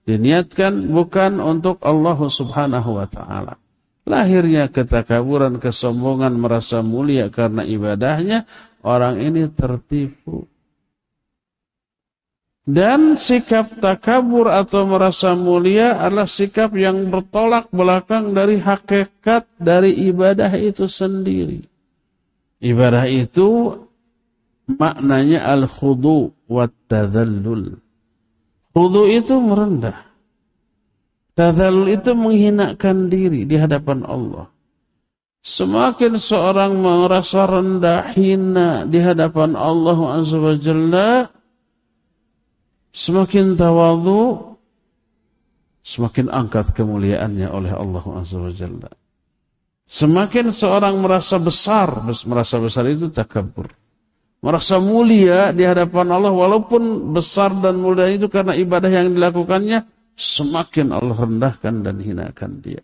diniatkan bukan untuk Allah subhanahu wa ta'ala. Lahirnya ketakaburan, kesombongan, merasa mulia karena ibadahnya, orang ini tertipu. Dan sikap takabur atau merasa mulia adalah sikap yang bertolak belakang dari hakikat dari ibadah itu sendiri. Ibadah itu maknanya al-khudu wa tadhallul. Khudu itu merendah. Tadhallul itu menghinakan diri di hadapan Allah. Semakin seorang merasa rendah, hina di hadapan Allah Azza wa Jalla, Semakin tawadu, semakin angkat kemuliaannya oleh Allah Azza wa Jalla. Semakin seorang merasa besar, merasa besar itu takabur. Merasa mulia di hadapan Allah walaupun besar dan mulia itu karena ibadah yang dilakukannya, semakin Allah rendahkan dan hinakan dia.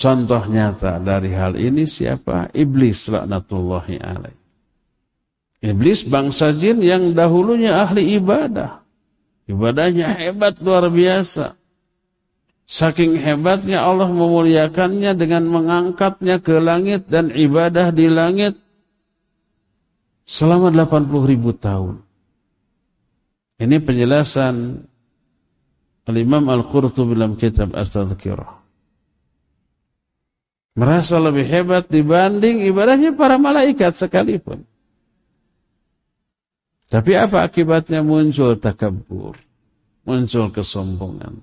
Contoh nyata dari hal ini siapa? Iblis laknatullahi alaih. Iblis bangsa jin yang dahulunya ahli ibadah. Ibadahnya hebat luar biasa. Saking hebatnya Allah memuliakannya dengan mengangkatnya ke langit dan ibadah di langit selama 80 ribu tahun. Ini penjelasan Al-Imam Al-Qurtubi dalam kitab As-Tadhkirah. Merasa lebih hebat dibanding ibadahnya para malaikat sekalipun. Tapi apa akibatnya muncul takabur, muncul kesombongan.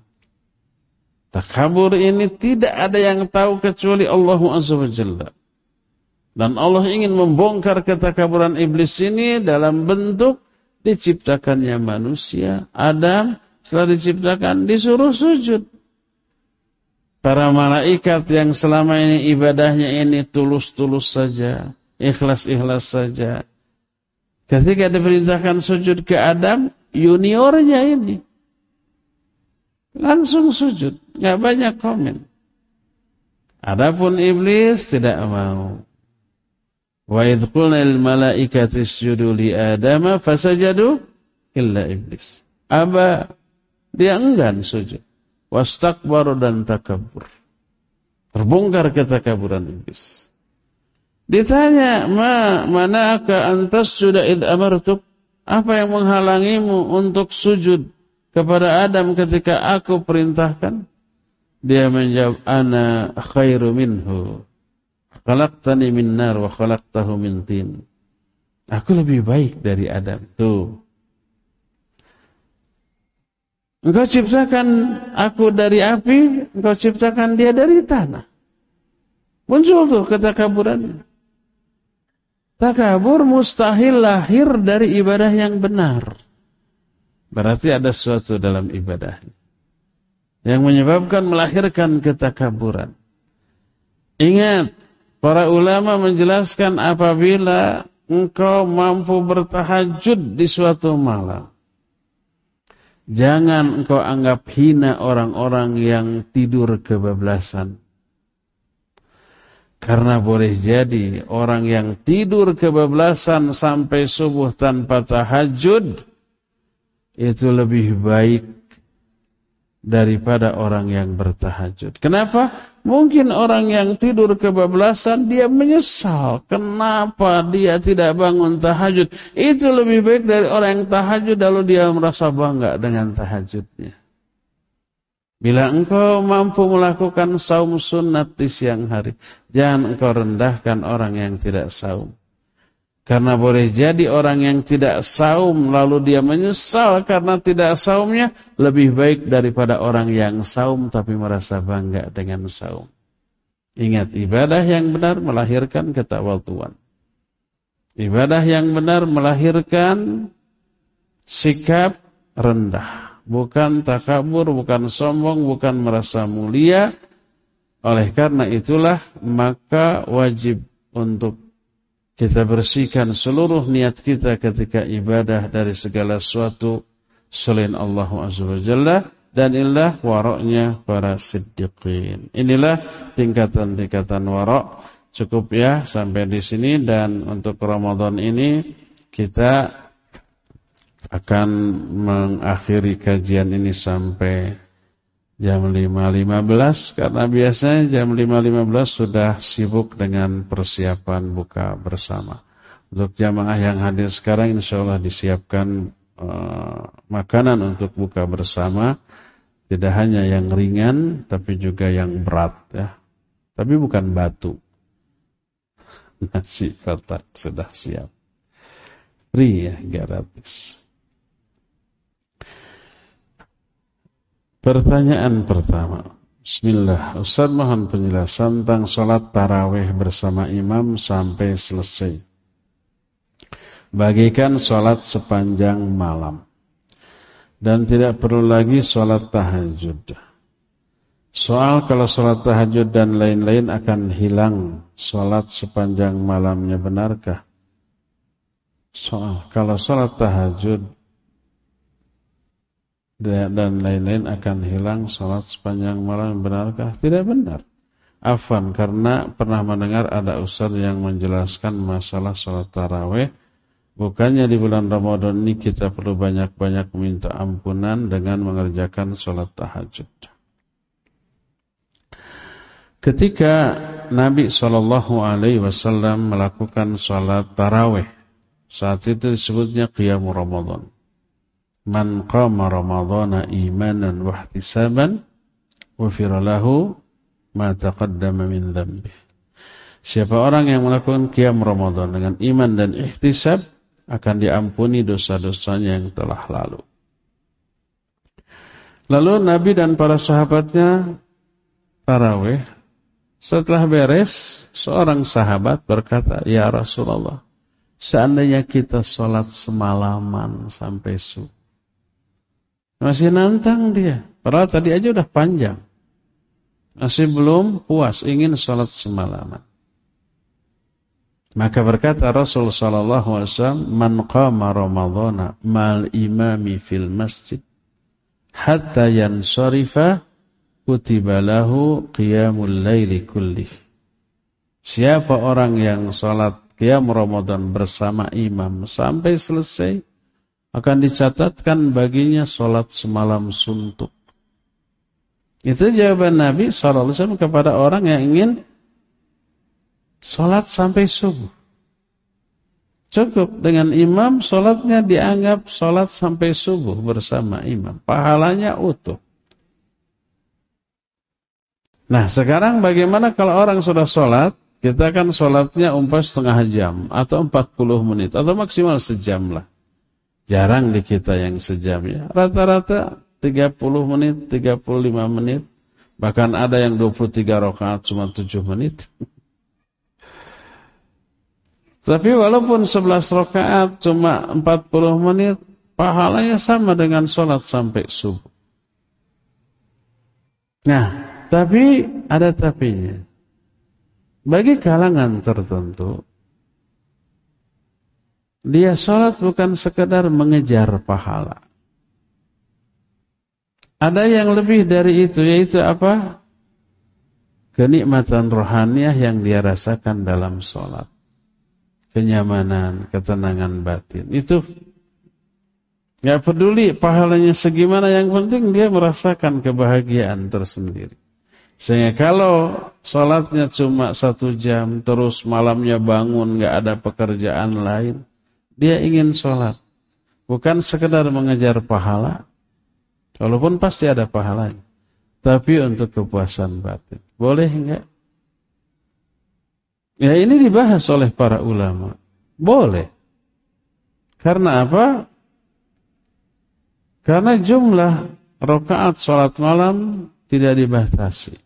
Takabur ini tidak ada yang tahu kecuali Allah Azza wa. Dan Allah ingin membongkar ketakaburan iblis ini dalam bentuk diciptakannya manusia. Adam setelah diciptakan disuruh sujud. Para malaikat yang selama ini ibadahnya ini tulus-tulus saja, ikhlas-ikhlas saja, Ketika diperintahkan sujud ke Adam, juniornya ini. Langsung sujud. Nggak banyak komen. Adapun iblis tidak mau. Wa idh qulna lil malaikati isjudu li Adama fasajadu illa iblis. Aba Dia enggan sujud. Wastakbaru dan takabur. Terbongkar ketakaburan iblis. Ditanya, "Ma manaka antas sudah id amartuk?" Apa yang menghalangimu untuk sujud kepada Adam ketika aku perintahkan? Dia menjawab, "Ana khairu minhu." Khalaqtani min nar wa khalaqtahu min tin. Aku lebih baik dari Adam. Tuh. Engkau ciptakan aku dari api, engkau ciptakan dia dari tanah. Muncul tuh ketakaburan. Takabur mustahil lahir dari ibadah yang benar. Berarti ada sesuatu dalam ibadah yang menyebabkan melahirkan ketakaburan. Ingat, para ulama menjelaskan apabila engkau mampu bertahajud di suatu malam. Jangan engkau anggap hina orang-orang yang tidur kebablasan. Karena boleh jadi orang yang tidur kebablasan sampai subuh tanpa tahajud itu lebih baik daripada orang yang bertahajud. Kenapa? Mungkin orang yang tidur kebablasan dia menyesal. Kenapa dia tidak bangun tahajud? Itu lebih baik dari orang yang tahajud lalu dia merasa bangga dengan tahajudnya. Bila engkau mampu melakukan saum sunat di siang hari, jangan engkau rendahkan orang yang tidak saum. Karena boleh jadi orang yang tidak saum lalu dia menyesal karena tidak saumnya lebih baik daripada orang yang saum tapi merasa bangga dengan saum. Ingat ibadah yang benar melahirkan ketawaduan. Ibadah yang benar melahirkan sikap rendah, bukan takabur, bukan sombong, bukan merasa mulia. Oleh karena itulah maka wajib untuk kita bersihkan seluruh niat kita ketika ibadah dari segala sesuatu selain Allah Azza wa Jalla dan inilah waroknya para siddiqin. Inilah tingkatan-tingkatan warok. Cukup ya sampai di sini dan untuk Ramadan ini kita akan mengakhiri kajian ini sampai jam 5.15 karena biasanya jam 5.15 sudah sibuk dengan persiapan buka bersama. Untuk jamaah yang hadir sekarang insya Allah disiapkan uh, makanan untuk buka bersama. Tidak hanya yang ringan tapi juga yang berat ya. Tapi bukan batu. (laughs) Nasi kotak sudah siap. Free ya, gratis. Pertanyaan pertama. Bismillah. Ustaz mohon penjelasan tentang sholat tarawih bersama imam sampai selesai. Bagikan sholat sepanjang malam. Dan tidak perlu lagi sholat tahajud. Soal kalau sholat tahajud dan lain-lain akan hilang sholat sepanjang malamnya benarkah? Soal kalau sholat tahajud dan lain-lain akan hilang salat sepanjang malam benarkah? Tidak benar. Afan karena pernah mendengar ada ustaz yang menjelaskan masalah salat tarawih. Bukannya di bulan Ramadan ini kita perlu banyak-banyak minta ampunan dengan mengerjakan salat tahajud. Ketika Nabi Shallallahu Alaihi Wasallam melakukan salat tarawih, saat itu disebutnya Qiyamul Ramadan. Man qama ramadhana imanan wa ihtisaban lahu ma taqaddama min dhanbi. Siapa orang yang melakukan qiyam Ramadan dengan iman dan ihtisab akan diampuni dosa-dosanya yang telah lalu. Lalu Nabi dan para sahabatnya tarawih. Setelah beres, seorang sahabat berkata, Ya Rasulullah, seandainya kita sholat semalaman sampai subuh. Masih nantang dia. Padahal tadi aja udah panjang. Masih belum puas, ingin sholat semalaman. Maka berkata Rasul sallallahu alaihi wasallam, "Man qama Ramadhana mal imami fil masjid hatta yansarifa kutiba lahu qiyamul laili kullih." Siapa orang yang salat qiyam Ramadan bersama imam sampai selesai, akan dicatatkan baginya sholat semalam suntuk. Itu jawaban Nabi SAW kepada orang yang ingin sholat sampai subuh. Cukup dengan imam sholatnya dianggap sholat sampai subuh bersama imam. Pahalanya utuh. Nah sekarang bagaimana kalau orang sudah sholat, kita kan sholatnya umpah setengah jam atau 40 menit atau maksimal sejam lah. Jarang di kita yang sejam ya. Rata-rata 30 menit, 35 menit. Bahkan ada yang 23 rakaat cuma 7 menit. (laughs) Tapi walaupun 11 rakaat cuma 40 menit, pahalanya sama dengan sholat sampai subuh. Nah, tapi ada tapinya. Bagi kalangan tertentu, dia sholat bukan sekedar mengejar pahala. Ada yang lebih dari itu, yaitu apa? Kenikmatan rohaniah yang dia rasakan dalam sholat kenyamanan, ketenangan batin. Itu nggak peduli pahalanya segimana, yang penting dia merasakan kebahagiaan tersendiri. Sehingga kalau sholatnya cuma satu jam, terus malamnya bangun, nggak ada pekerjaan lain, dia ingin sholat. Bukan sekedar mengejar pahala, walaupun pasti ada pahalanya. Tapi untuk kepuasan batin. Boleh enggak? Ya ini dibahas oleh para ulama. Boleh. Karena apa? Karena jumlah rokaat sholat malam tidak dibatasi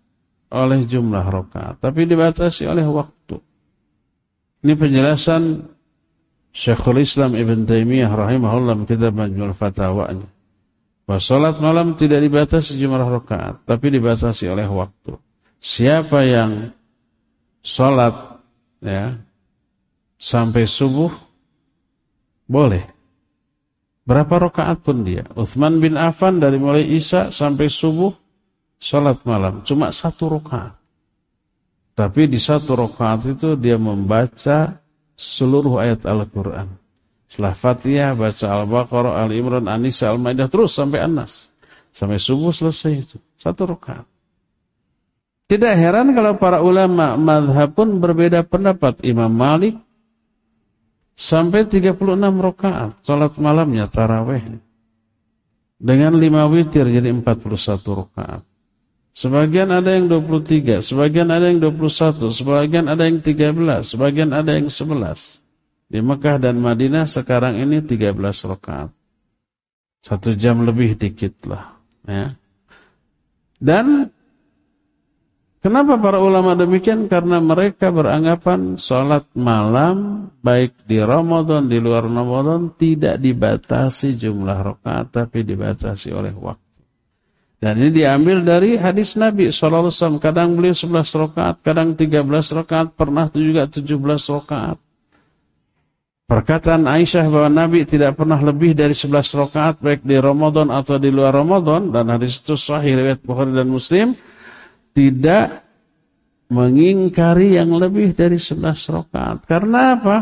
oleh jumlah rokaat, tapi dibatasi oleh waktu. Ini penjelasan Syekhul Islam Ibn Taimiyah rahimahullah kitab Majmul Fatawanya. Bahwa sholat malam tidak dibatasi jumlah rokaat, tapi dibatasi oleh waktu. Siapa yang sholat ya sampai subuh boleh. Berapa rakaat pun dia. Uthman bin Affan dari mulai Isya sampai subuh salat malam cuma satu rakaat. Tapi di satu rakaat itu dia membaca seluruh ayat Al-Qur'an. Setelah Fatihah baca Al-Baqarah, Al-Imran, An-Nisa, Al-Maidah terus sampai An-Nas. Sampai subuh selesai itu. Satu rakaat. Tidak heran kalau para ulama madhab pun berbeda pendapat. Imam Malik sampai 36 rakaat salat malamnya tarawih. Dengan 5 witir jadi 41 rakaat. Sebagian ada yang 23, sebagian ada yang 21, sebagian ada yang 13, sebagian ada yang 11. Di Mekah dan Madinah sekarang ini 13 rakaat. Satu jam lebih dikit lah. Ya. Dan Kenapa para ulama demikian? Karena mereka beranggapan sholat malam baik di Ramadan, di luar Ramadan tidak dibatasi jumlah rakaat tapi dibatasi oleh waktu. Dan ini diambil dari hadis Nabi SAW. Kadang beliau 11 rakaat, kadang 13 rakaat, pernah juga 17 rakaat. Perkataan Aisyah bahwa Nabi tidak pernah lebih dari 11 rakaat baik di Ramadan atau di luar Ramadan dan hadis itu sahih riwayat Bukhari dan Muslim tidak mengingkari yang lebih dari 11 rakaat. Karena apa?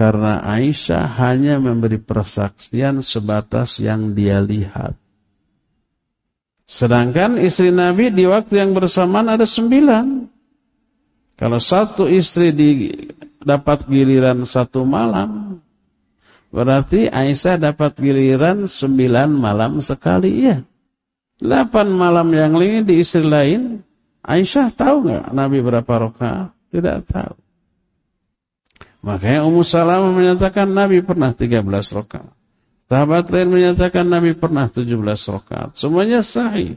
Karena Aisyah hanya memberi persaksian sebatas yang dia lihat. Sedangkan istri Nabi di waktu yang bersamaan ada sembilan. Kalau satu istri dapat giliran satu malam, berarti Aisyah dapat giliran sembilan malam sekali. Ya, delapan malam yang lain di istri lain Aisyah tahu nggak Nabi berapa rakaat? Tidak tahu. Makanya Ummu Salamah menyatakan Nabi pernah 13 rakaat. Sahabat lain menyatakan Nabi pernah 17 rakaat. Semuanya sahih.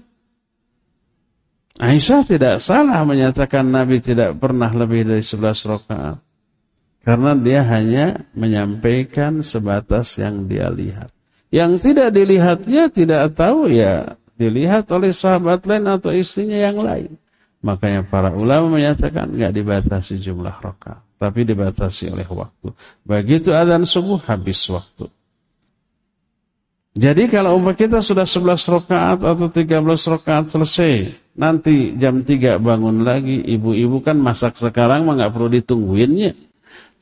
Aisyah tidak salah menyatakan Nabi tidak pernah lebih dari 11 rakaat. Karena dia hanya menyampaikan sebatas yang dia lihat. Yang tidak dilihatnya tidak tahu ya dilihat oleh sahabat lain atau istrinya yang lain. Makanya para ulama menyatakan nggak dibatasi jumlah rakaat, tapi dibatasi oleh waktu. Begitu adzan subuh habis waktu. Jadi kalau umpah kita sudah 11 rakaat atau 13 rakaat selesai, nanti jam 3 bangun lagi, ibu-ibu kan masak sekarang mah nggak perlu ditungguinnya.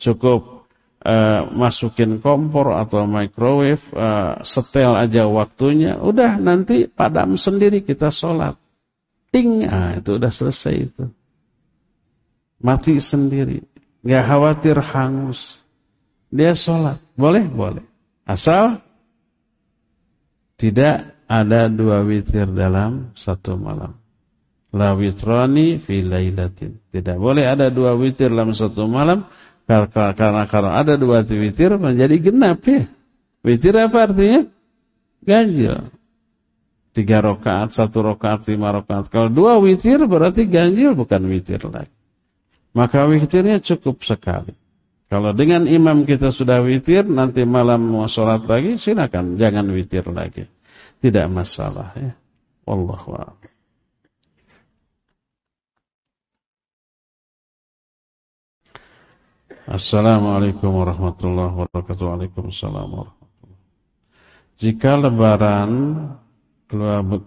Cukup uh, masukin kompor atau microwave, uh, setel aja waktunya, udah nanti padam sendiri kita sholat. Ting, ah, itu udah selesai itu. Mati sendiri. Gak khawatir hangus. Dia sholat. Boleh? Boleh. Asal tidak ada dua witir dalam satu malam. La witrani fi lailatin. Tidak boleh ada dua witir dalam satu malam karena kalau ada dua witir menjadi genap ya. Witir apa artinya? Ganjil. Tiga rokaat, satu rokaat, lima rokaat. Kalau dua witir berarti ganjil bukan witir lagi. Maka witirnya cukup sekali. Kalau dengan imam kita sudah witir, nanti malam mau sholat lagi, silakan jangan witir lagi. Tidak masalah ya. Wallahu a'lam. Assalamualaikum warahmatullahi wabarakatuh. Waalaikumsalam warahmatullahi Jika lebaran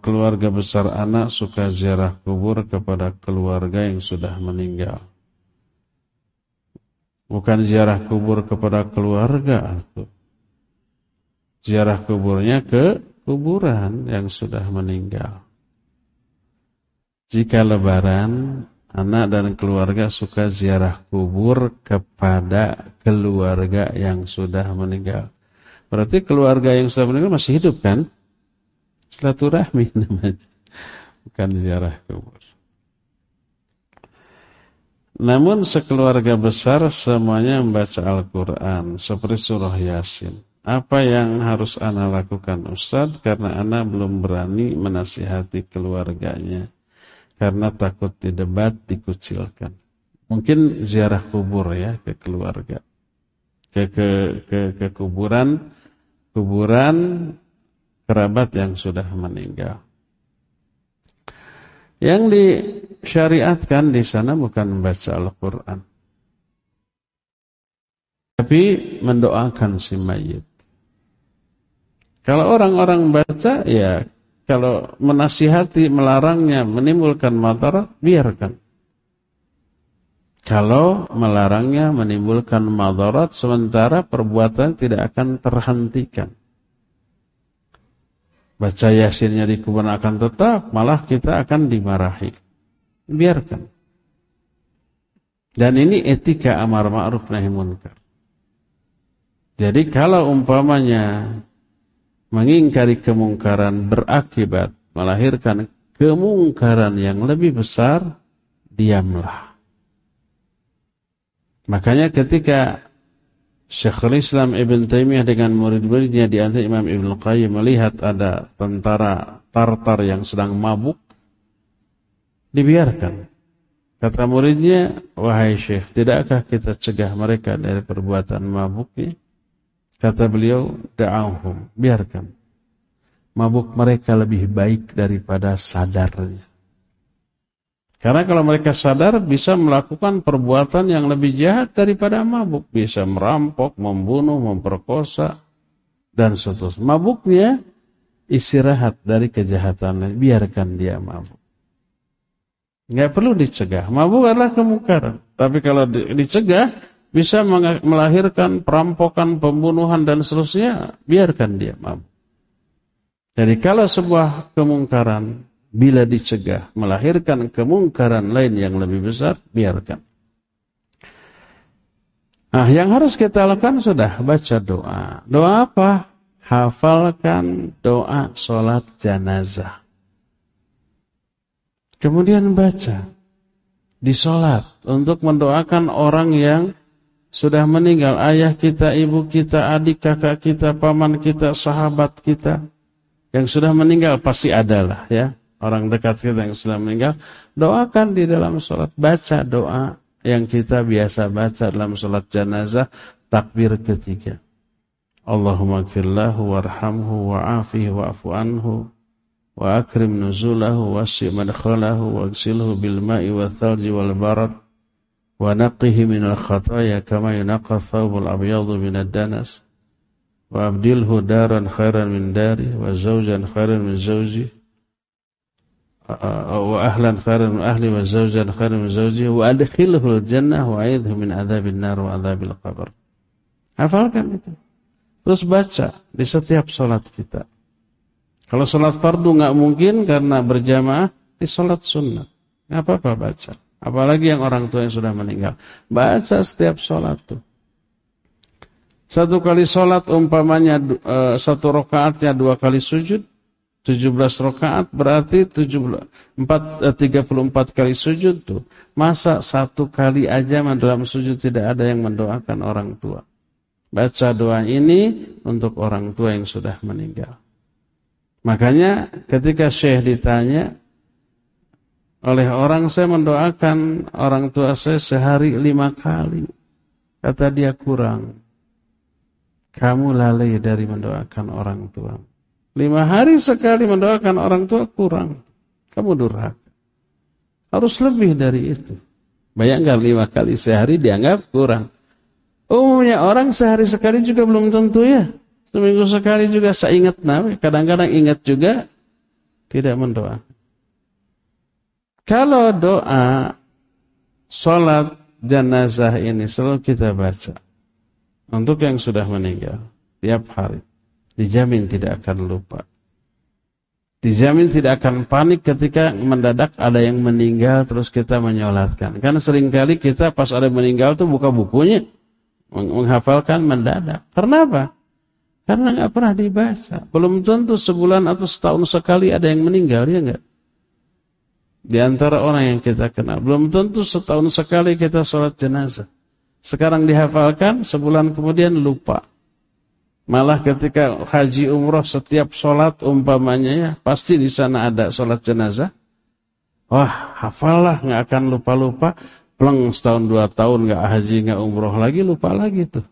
keluarga besar anak suka ziarah kubur kepada keluarga yang sudah meninggal. Bukan ziarah kubur kepada keluarga Ziarah kuburnya ke kuburan yang sudah meninggal. Jika lebaran, anak dan keluarga suka ziarah kubur kepada keluarga yang sudah meninggal. Berarti keluarga yang sudah meninggal masih hidup kan? Silaturahmi namanya. Bukan ziarah kubur. Namun sekeluarga besar semuanya membaca Al-Quran seperti surah Yasin. Apa yang harus Ana lakukan Ustaz? Karena Ana belum berani menasihati keluarganya. Karena takut didebat, dikucilkan. Mungkin ziarah kubur ya ke keluarga. Ke, ke, ke, ke kuburan, kuburan kerabat yang sudah meninggal. Yang disyariatkan di sana bukan membaca Al-Quran. Tapi mendoakan si mayit. Kalau orang-orang baca, ya kalau menasihati, melarangnya, menimbulkan madarat, biarkan. Kalau melarangnya menimbulkan madarat, sementara perbuatan tidak akan terhentikan baca yasinnya di kuburan akan tetap, malah kita akan dimarahi. Biarkan. Dan ini etika amar ma'ruf nahi munkar. Jadi kalau umpamanya mengingkari kemungkaran berakibat melahirkan kemungkaran yang lebih besar, diamlah. Makanya ketika Syekhul Islam Ibn Taimiyah dengan murid-muridnya di antara Imam Ibn Qayyim melihat ada tentara Tartar yang sedang mabuk, dibiarkan. Kata muridnya, wahai Syekh, tidakkah kita cegah mereka dari perbuatan mabuknya? Kata beliau, da'ahum, biarkan. Mabuk mereka lebih baik daripada sadarnya. Karena kalau mereka sadar bisa melakukan perbuatan yang lebih jahat daripada mabuk. Bisa merampok, membunuh, memperkosa, dan seterusnya. Mabuknya istirahat dari kejahatan. Biarkan dia mabuk. Nggak perlu dicegah. Mabuk adalah kemungkaran. Tapi kalau dicegah, bisa melahirkan perampokan, pembunuhan, dan seterusnya. Biarkan dia mabuk. Jadi kalau sebuah kemungkaran bila dicegah melahirkan kemungkaran lain yang lebih besar, biarkan. Nah, yang harus kita lakukan sudah baca doa. Doa apa? Hafalkan doa sholat janazah. Kemudian baca di sholat untuk mendoakan orang yang sudah meninggal. Ayah kita, ibu kita, adik kakak kita, paman kita, sahabat kita. Yang sudah meninggal pasti adalah ya orang dekat kita yang sudah meninggal, doakan di dalam sholat. Baca doa yang kita biasa baca dalam sholat jenazah, takbir ketiga. Allahumma gfirlahu warhamhu wa'afihi wa'afu anhu wa akrim nuzulahu wasi' madkhalahu wagsilhu bil wa thalji wal barad wa naqihi minal khataya kama yunaqqa thawbul abyadu minad danas wa abdilhu daran khairan min dari wa zawjan khairan min zawji وأهلا خيرا من أهلي وزوجا خيرا من زوجي وأدخله الجنة وأعيذه من عذاب النار وعذاب القبر Hafalkan itu. Terus baca di setiap sholat kita. Kalau sholat fardu nggak mungkin karena berjamaah di sholat sunnah. Nggak apa-apa baca. Apalagi yang orang tua yang sudah meninggal. Baca setiap sholat tuh. Satu kali sholat umpamanya uh, satu rakaatnya dua kali sujud. 17 rakaat berarti 34 34 kali sujud tuh. Masa satu kali aja dalam sujud tidak ada yang mendoakan orang tua. Baca doa ini untuk orang tua yang sudah meninggal. Makanya ketika Syekh ditanya oleh orang saya mendoakan orang tua saya sehari lima kali. Kata dia kurang. Kamu lalai dari mendoakan orang tua. Lima hari sekali mendoakan orang tua kurang. Kamu durhaka. Harus lebih dari itu. Bayangkan lima kali sehari dianggap kurang. Umumnya orang sehari sekali juga belum tentu ya. Seminggu sekali juga saya ingat. Kadang-kadang ingat juga tidak mendoakan. Kalau doa sholat jenazah ini selalu kita baca. Untuk yang sudah meninggal. Tiap hari. Dijamin tidak akan lupa. Dijamin tidak akan panik ketika mendadak ada yang meninggal terus kita menyolatkan. Karena sering kali kita pas ada meninggal tuh buka bukunya. Menghafalkan mendadak. Karena apa? Karena nggak pernah dibaca. Belum tentu sebulan atau setahun sekali ada yang meninggal, ya nggak? Di antara orang yang kita kenal. Belum tentu setahun sekali kita sholat jenazah. Sekarang dihafalkan, sebulan kemudian lupa. Malah ketika haji umroh setiap sholat umpamanya ya, pasti di sana ada sholat jenazah. Wah, hafallah nggak akan lupa-lupa. Pleng setahun dua tahun nggak haji nggak umroh lagi lupa lagi tuh.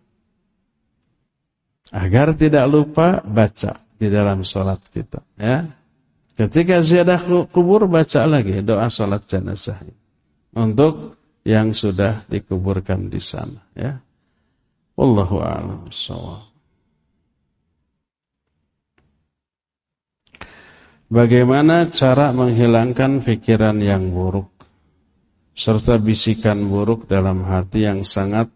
Agar tidak lupa baca di dalam sholat kita. Ya, ketika ziyadah kubur baca lagi doa sholat jenazah untuk yang sudah dikuburkan di sana. Ya, Wallahu a'lam Bagaimana cara menghilangkan pikiran yang buruk serta bisikan buruk dalam hati yang sangat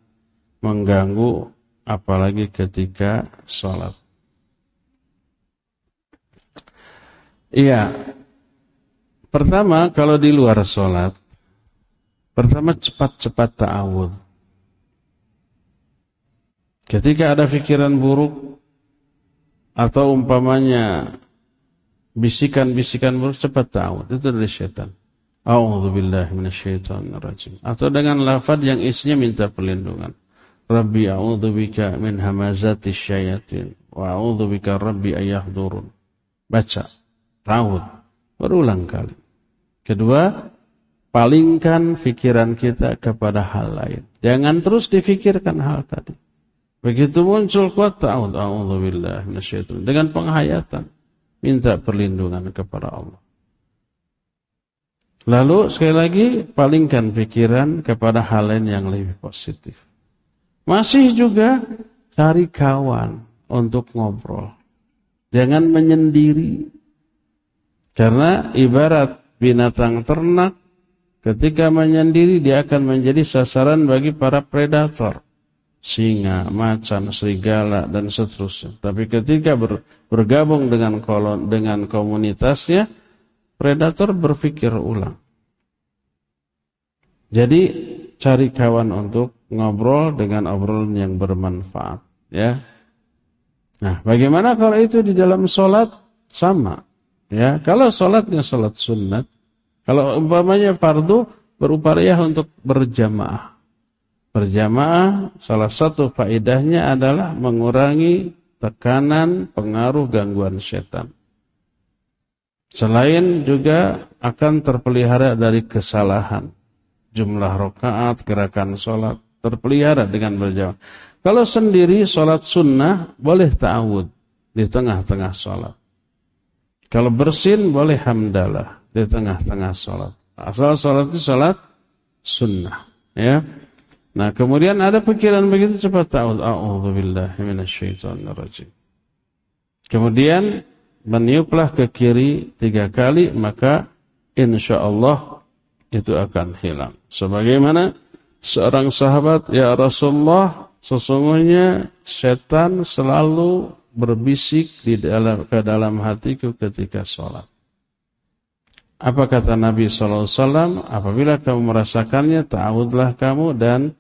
mengganggu apalagi ketika sholat. Iya, pertama kalau di luar sholat, pertama cepat-cepat ta'awud. Ketika ada pikiran buruk atau umpamanya bisikan-bisikan cepat tahu itu dari syaitan. A'udzubillahi minasyaitonirrajim. Atau dengan lafaz yang isinya minta perlindungan. Rabbi a'udzubika min hamazati syayatin wa a'udzubika rabbi ayahdurun. Baca, ta'awud, berulang kali. Kedua, palingkan pikiran kita kepada hal lain. Jangan terus difikirkan hal tadi. Begitu muncul kuat ta'awud, a'udzubillahi minasyaitonir dengan penghayatan minta perlindungan kepada Allah. Lalu sekali lagi palingkan pikiran kepada hal lain yang lebih positif. Masih juga cari kawan untuk ngobrol. Jangan menyendiri. Karena ibarat binatang ternak ketika menyendiri dia akan menjadi sasaran bagi para predator singa, macan, serigala dan seterusnya. Tapi ketika ber, bergabung dengan kolon dengan komunitasnya, predator berpikir ulang. Jadi cari kawan untuk ngobrol dengan obrolan yang bermanfaat, ya. Nah, bagaimana kalau itu di dalam sholat sama, ya. Kalau sholatnya sholat sunat, kalau umpamanya fardu berupaya untuk berjamaah. Berjamaah salah satu faedahnya adalah mengurangi tekanan pengaruh gangguan setan. Selain juga akan terpelihara dari kesalahan. Jumlah rokaat, gerakan sholat terpelihara dengan berjamaah. Kalau sendiri sholat sunnah boleh ta'awud di tengah-tengah sholat. Kalau bersin boleh hamdalah di tengah-tengah sholat. Asal sholat itu sholat sunnah. Ya. Nah, kemudian ada pikiran begitu cepat. A'udzubillahi minasyaitonirrajim. Kemudian meniuplah ke kiri tiga kali, maka insya Allah itu akan hilang. Sebagaimana seorang sahabat, "Ya Rasulullah, sesungguhnya setan selalu berbisik di dalam ke dalam hatiku ketika sholat." Apa kata Nabi wasallam? Apabila kamu merasakannya, ta'awudlah kamu dan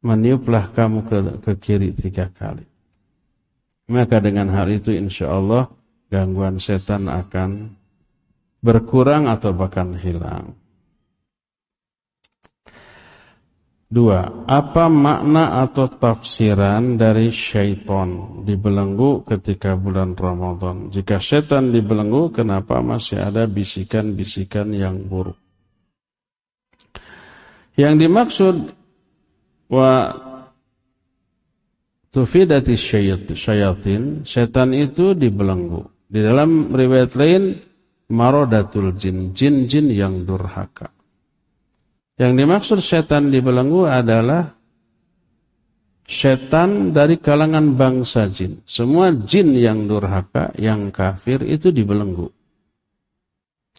meniuplah kamu ke, ke kiri tiga kali. Maka dengan hal itu insya Allah gangguan setan akan berkurang atau bahkan hilang. Dua, apa makna atau tafsiran dari syaitan dibelenggu ketika bulan Ramadan? Jika syaitan dibelenggu, kenapa masih ada bisikan-bisikan yang buruk? Yang dimaksud tufidati syayatin, syaitan itu dibelenggu. Di dalam riwayat lain, marodatul jin, jin-jin yang durhaka. Yang dimaksud setan dibelenggu adalah setan dari kalangan bangsa jin. Semua jin yang durhaka, yang kafir itu dibelenggu.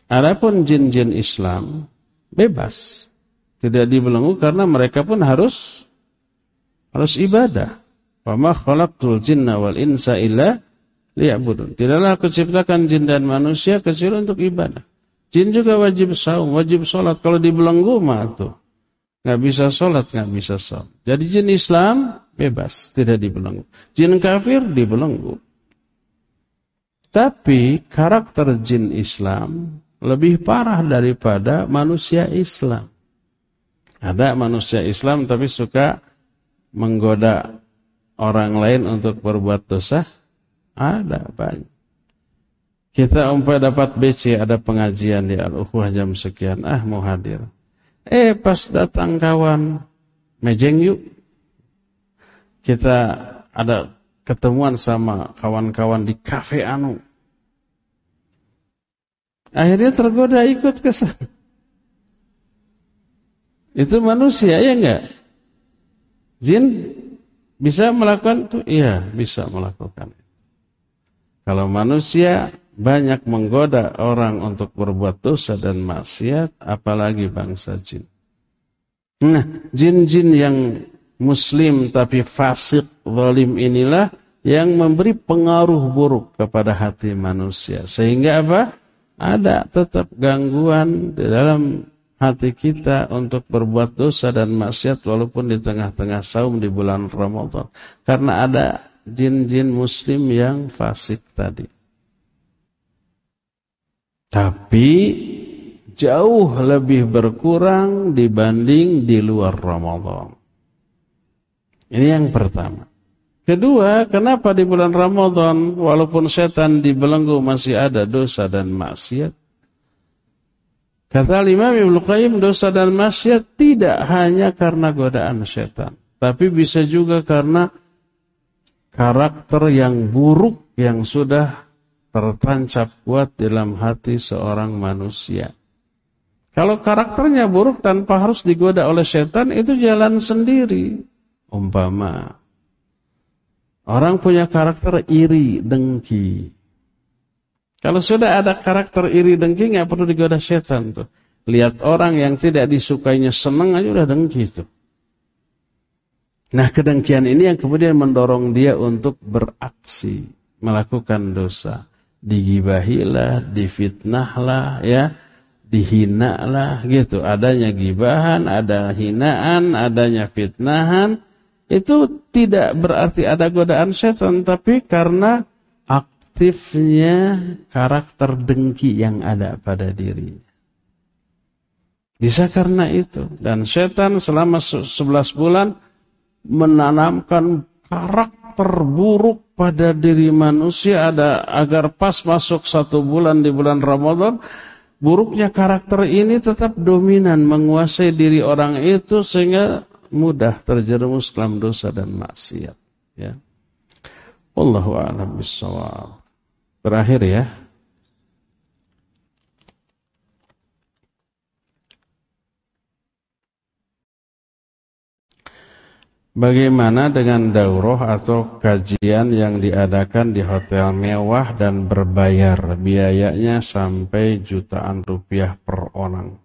Adapun jin-jin Islam bebas. Tidak dibelenggu karena mereka pun harus harus ibadah. Wa ma khalaqtul jinna wal insa illa liya'budun. Tidaklah aku ciptakan jin dan manusia kecuali untuk ibadah. Jin juga wajib saum, wajib sholat. Kalau dibelenggu mah tuh. Nggak bisa sholat, nggak bisa saum. Jadi jin Islam bebas, tidak dibelenggu. Jin kafir dibelenggu. Tapi karakter jin Islam lebih parah daripada manusia Islam. Ada manusia Islam tapi suka menggoda orang lain untuk berbuat dosa. Ada banyak. Kita umpah dapat BC ada pengajian di Al-Ukhuwah jam sekian. Ah mau hadir. Eh pas datang kawan. Mejeng yuk. Kita ada ketemuan sama kawan-kawan di kafe anu. Akhirnya tergoda ikut ke sana. Itu manusia ya enggak? Jin bisa melakukan itu? Iya, bisa melakukan. Kalau manusia banyak menggoda orang untuk berbuat dosa dan maksiat, apalagi bangsa jin. Nah, jin-jin yang muslim tapi fasik, zalim inilah yang memberi pengaruh buruk kepada hati manusia. Sehingga apa? Ada tetap gangguan di dalam hati kita untuk berbuat dosa dan maksiat walaupun di tengah-tengah saum di bulan Ramadan. Karena ada jin-jin muslim yang fasik tadi. Tapi jauh lebih berkurang dibanding di luar Ramadan. Ini yang pertama. Kedua, kenapa di bulan Ramadan walaupun setan dibelenggu masih ada dosa dan maksiat? Kata Imam Ibnu Qayyim dosa dan maksiat tidak hanya karena godaan setan, tapi bisa juga karena karakter yang buruk yang sudah tertancap kuat dalam hati seorang manusia. Kalau karakternya buruk tanpa harus digoda oleh setan itu jalan sendiri. Umpama orang punya karakter iri, dengki. Kalau sudah ada karakter iri, dengki nggak perlu digoda setan tuh. Lihat orang yang tidak disukainya senang aja udah dengki tuh. Nah kedengkian ini yang kemudian mendorong dia untuk beraksi, melakukan dosa digibahilah, difitnahlah, ya, dihinalah gitu. Adanya gibahan, ada hinaan, adanya fitnahan, itu tidak berarti ada godaan setan, tapi karena aktifnya karakter dengki yang ada pada diri. Bisa karena itu. Dan setan selama 11 bulan menanamkan karakter buruk pada diri manusia ada agar pas masuk satu bulan di bulan Ramadan buruknya karakter ini tetap dominan menguasai diri orang itu sehingga mudah terjerumus dalam dosa dan maksiat ya Wallahu a'lam bissawab terakhir ya Bagaimana dengan daurah atau kajian yang diadakan di hotel mewah dan berbayar biayanya sampai jutaan rupiah per orang?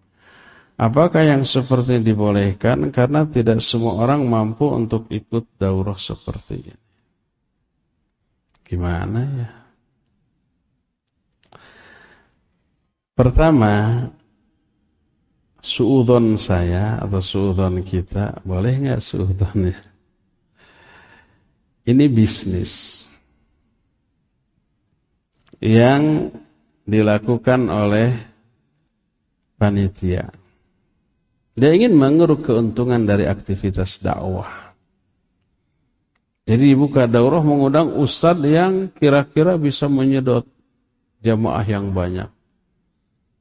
Apakah yang seperti dibolehkan karena tidak semua orang mampu untuk ikut daurah seperti ini? Gimana ya? Pertama, suudon saya atau suudon kita, boleh nggak suudon ya? Ini bisnis yang dilakukan oleh panitia. Dia ingin mengeruk keuntungan dari aktivitas dakwah. Jadi buka daurah mengundang ustadz yang kira-kira bisa menyedot jamaah yang banyak.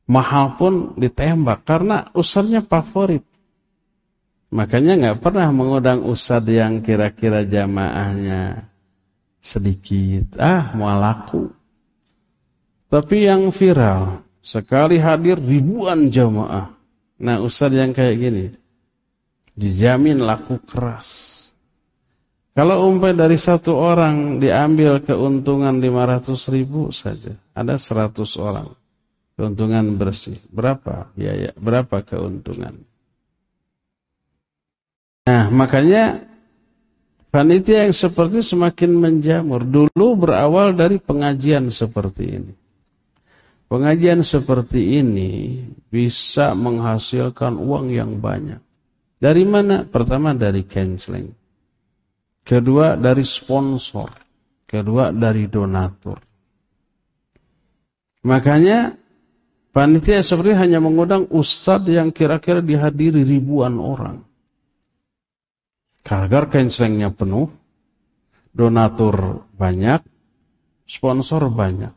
Mahal pun ditembak karena ustadznya favorit. Makanya nggak pernah mengundang ustadz yang kira-kira jamaahnya sedikit. Ah, mau laku. Tapi yang viral, sekali hadir ribuan jamaah. Nah Ustaz yang kayak gini Dijamin laku keras Kalau umpai dari satu orang Diambil keuntungan 500 ribu saja Ada 100 orang Keuntungan bersih Berapa biaya? Berapa keuntungan? Nah makanya Panitia yang seperti semakin menjamur Dulu berawal dari pengajian seperti ini Pengajian seperti ini bisa menghasilkan uang yang banyak. Dari mana? Pertama dari canceling. Kedua dari sponsor. Kedua dari donatur. Makanya panitia seperti hanya mengundang ustadz yang kira-kira dihadiri ribuan orang. Agar cancelingnya penuh, donatur banyak, sponsor banyak.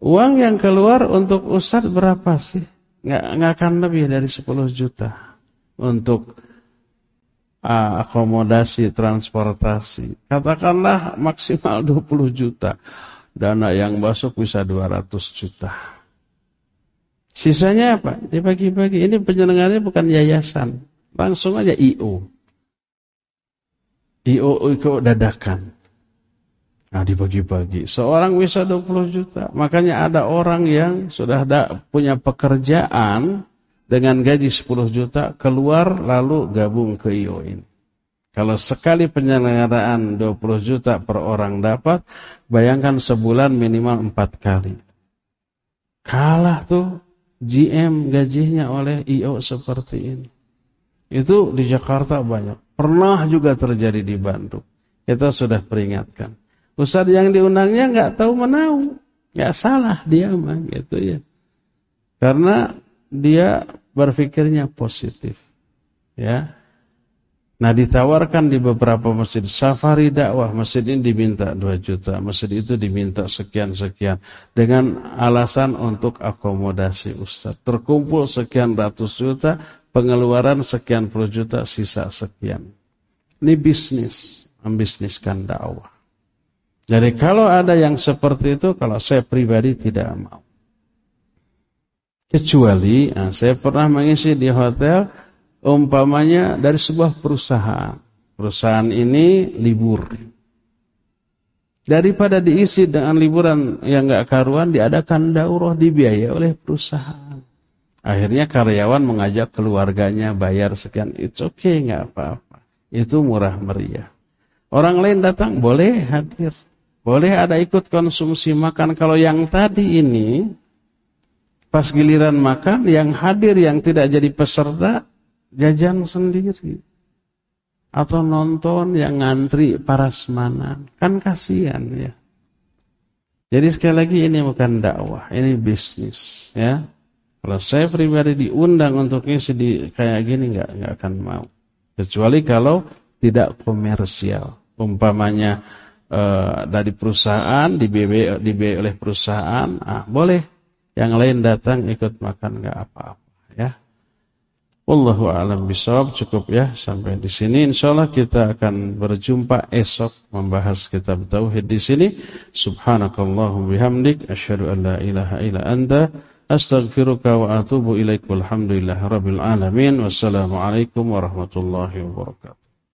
Uang yang keluar untuk Ustaz berapa sih? Nggak, nggak akan lebih dari 10 juta. Untuk uh, akomodasi, transportasi. Katakanlah maksimal 20 juta. Dana yang masuk bisa 200 juta. Sisanya apa? Dibagi-bagi. Ini penyelenggaranya bukan yayasan. Langsung aja IO. IO, IO dadakan. Nah dibagi-bagi. Seorang bisa 20 juta. Makanya ada orang yang sudah ada, punya pekerjaan dengan gaji 10 juta keluar lalu gabung ke IO ini. Kalau sekali penyelenggaraan 20 juta per orang dapat, bayangkan sebulan minimal 4 kali. Kalah tuh GM gajinya oleh IO seperti ini. Itu di Jakarta banyak. Pernah juga terjadi di Bandung. Kita sudah peringatkan. Ustaz yang diundangnya nggak tahu menau, nggak salah dia mah gitu ya. Karena dia berpikirnya positif. Ya. Nah ditawarkan di beberapa masjid. Safari dakwah masjid ini diminta 2 juta. Masjid itu diminta sekian sekian dengan alasan untuk akomodasi ustaz. Terkumpul sekian ratus juta pengeluaran sekian puluh juta sisa sekian. Ini bisnis membisniskan dakwah. Jadi kalau ada yang seperti itu, kalau saya pribadi tidak mau. Kecuali, nah, saya pernah mengisi di hotel, umpamanya dari sebuah perusahaan. Perusahaan ini libur. Daripada diisi dengan liburan yang gak karuan, diadakan daurah dibiayai oleh perusahaan. Akhirnya karyawan mengajak keluarganya bayar sekian. It's okay, gak apa-apa. Itu murah meriah. Orang lain datang, boleh hadir. Boleh ada ikut konsumsi makan. Kalau yang tadi ini, pas giliran makan, yang hadir yang tidak jadi peserta, jajan sendiri. Atau nonton yang ngantri parasmanan. Kan kasihan ya. Jadi sekali lagi ini bukan dakwah, ini bisnis ya. Kalau saya pribadi diundang untuk ngisi di kayak gini nggak nggak akan mau. Kecuali kalau tidak komersial. Umpamanya uh, dari perusahaan dibiayai, dibiayai oleh perusahaan, ah, boleh yang lain datang ikut makan nggak apa-apa ya. Wallahu a'lam bishawab. Cukup ya sampai di sini. Insyaallah kita akan berjumpa esok membahas kitab tauhid di sini. Subhanakallahumma bihamdik. Asyhadu an la ilaha illa anta. Astaghfiruka wa atubu ilaik. Walhamdulillahi rabbil alamin. Wassalamu alaikum warahmatullahi wabarakatuh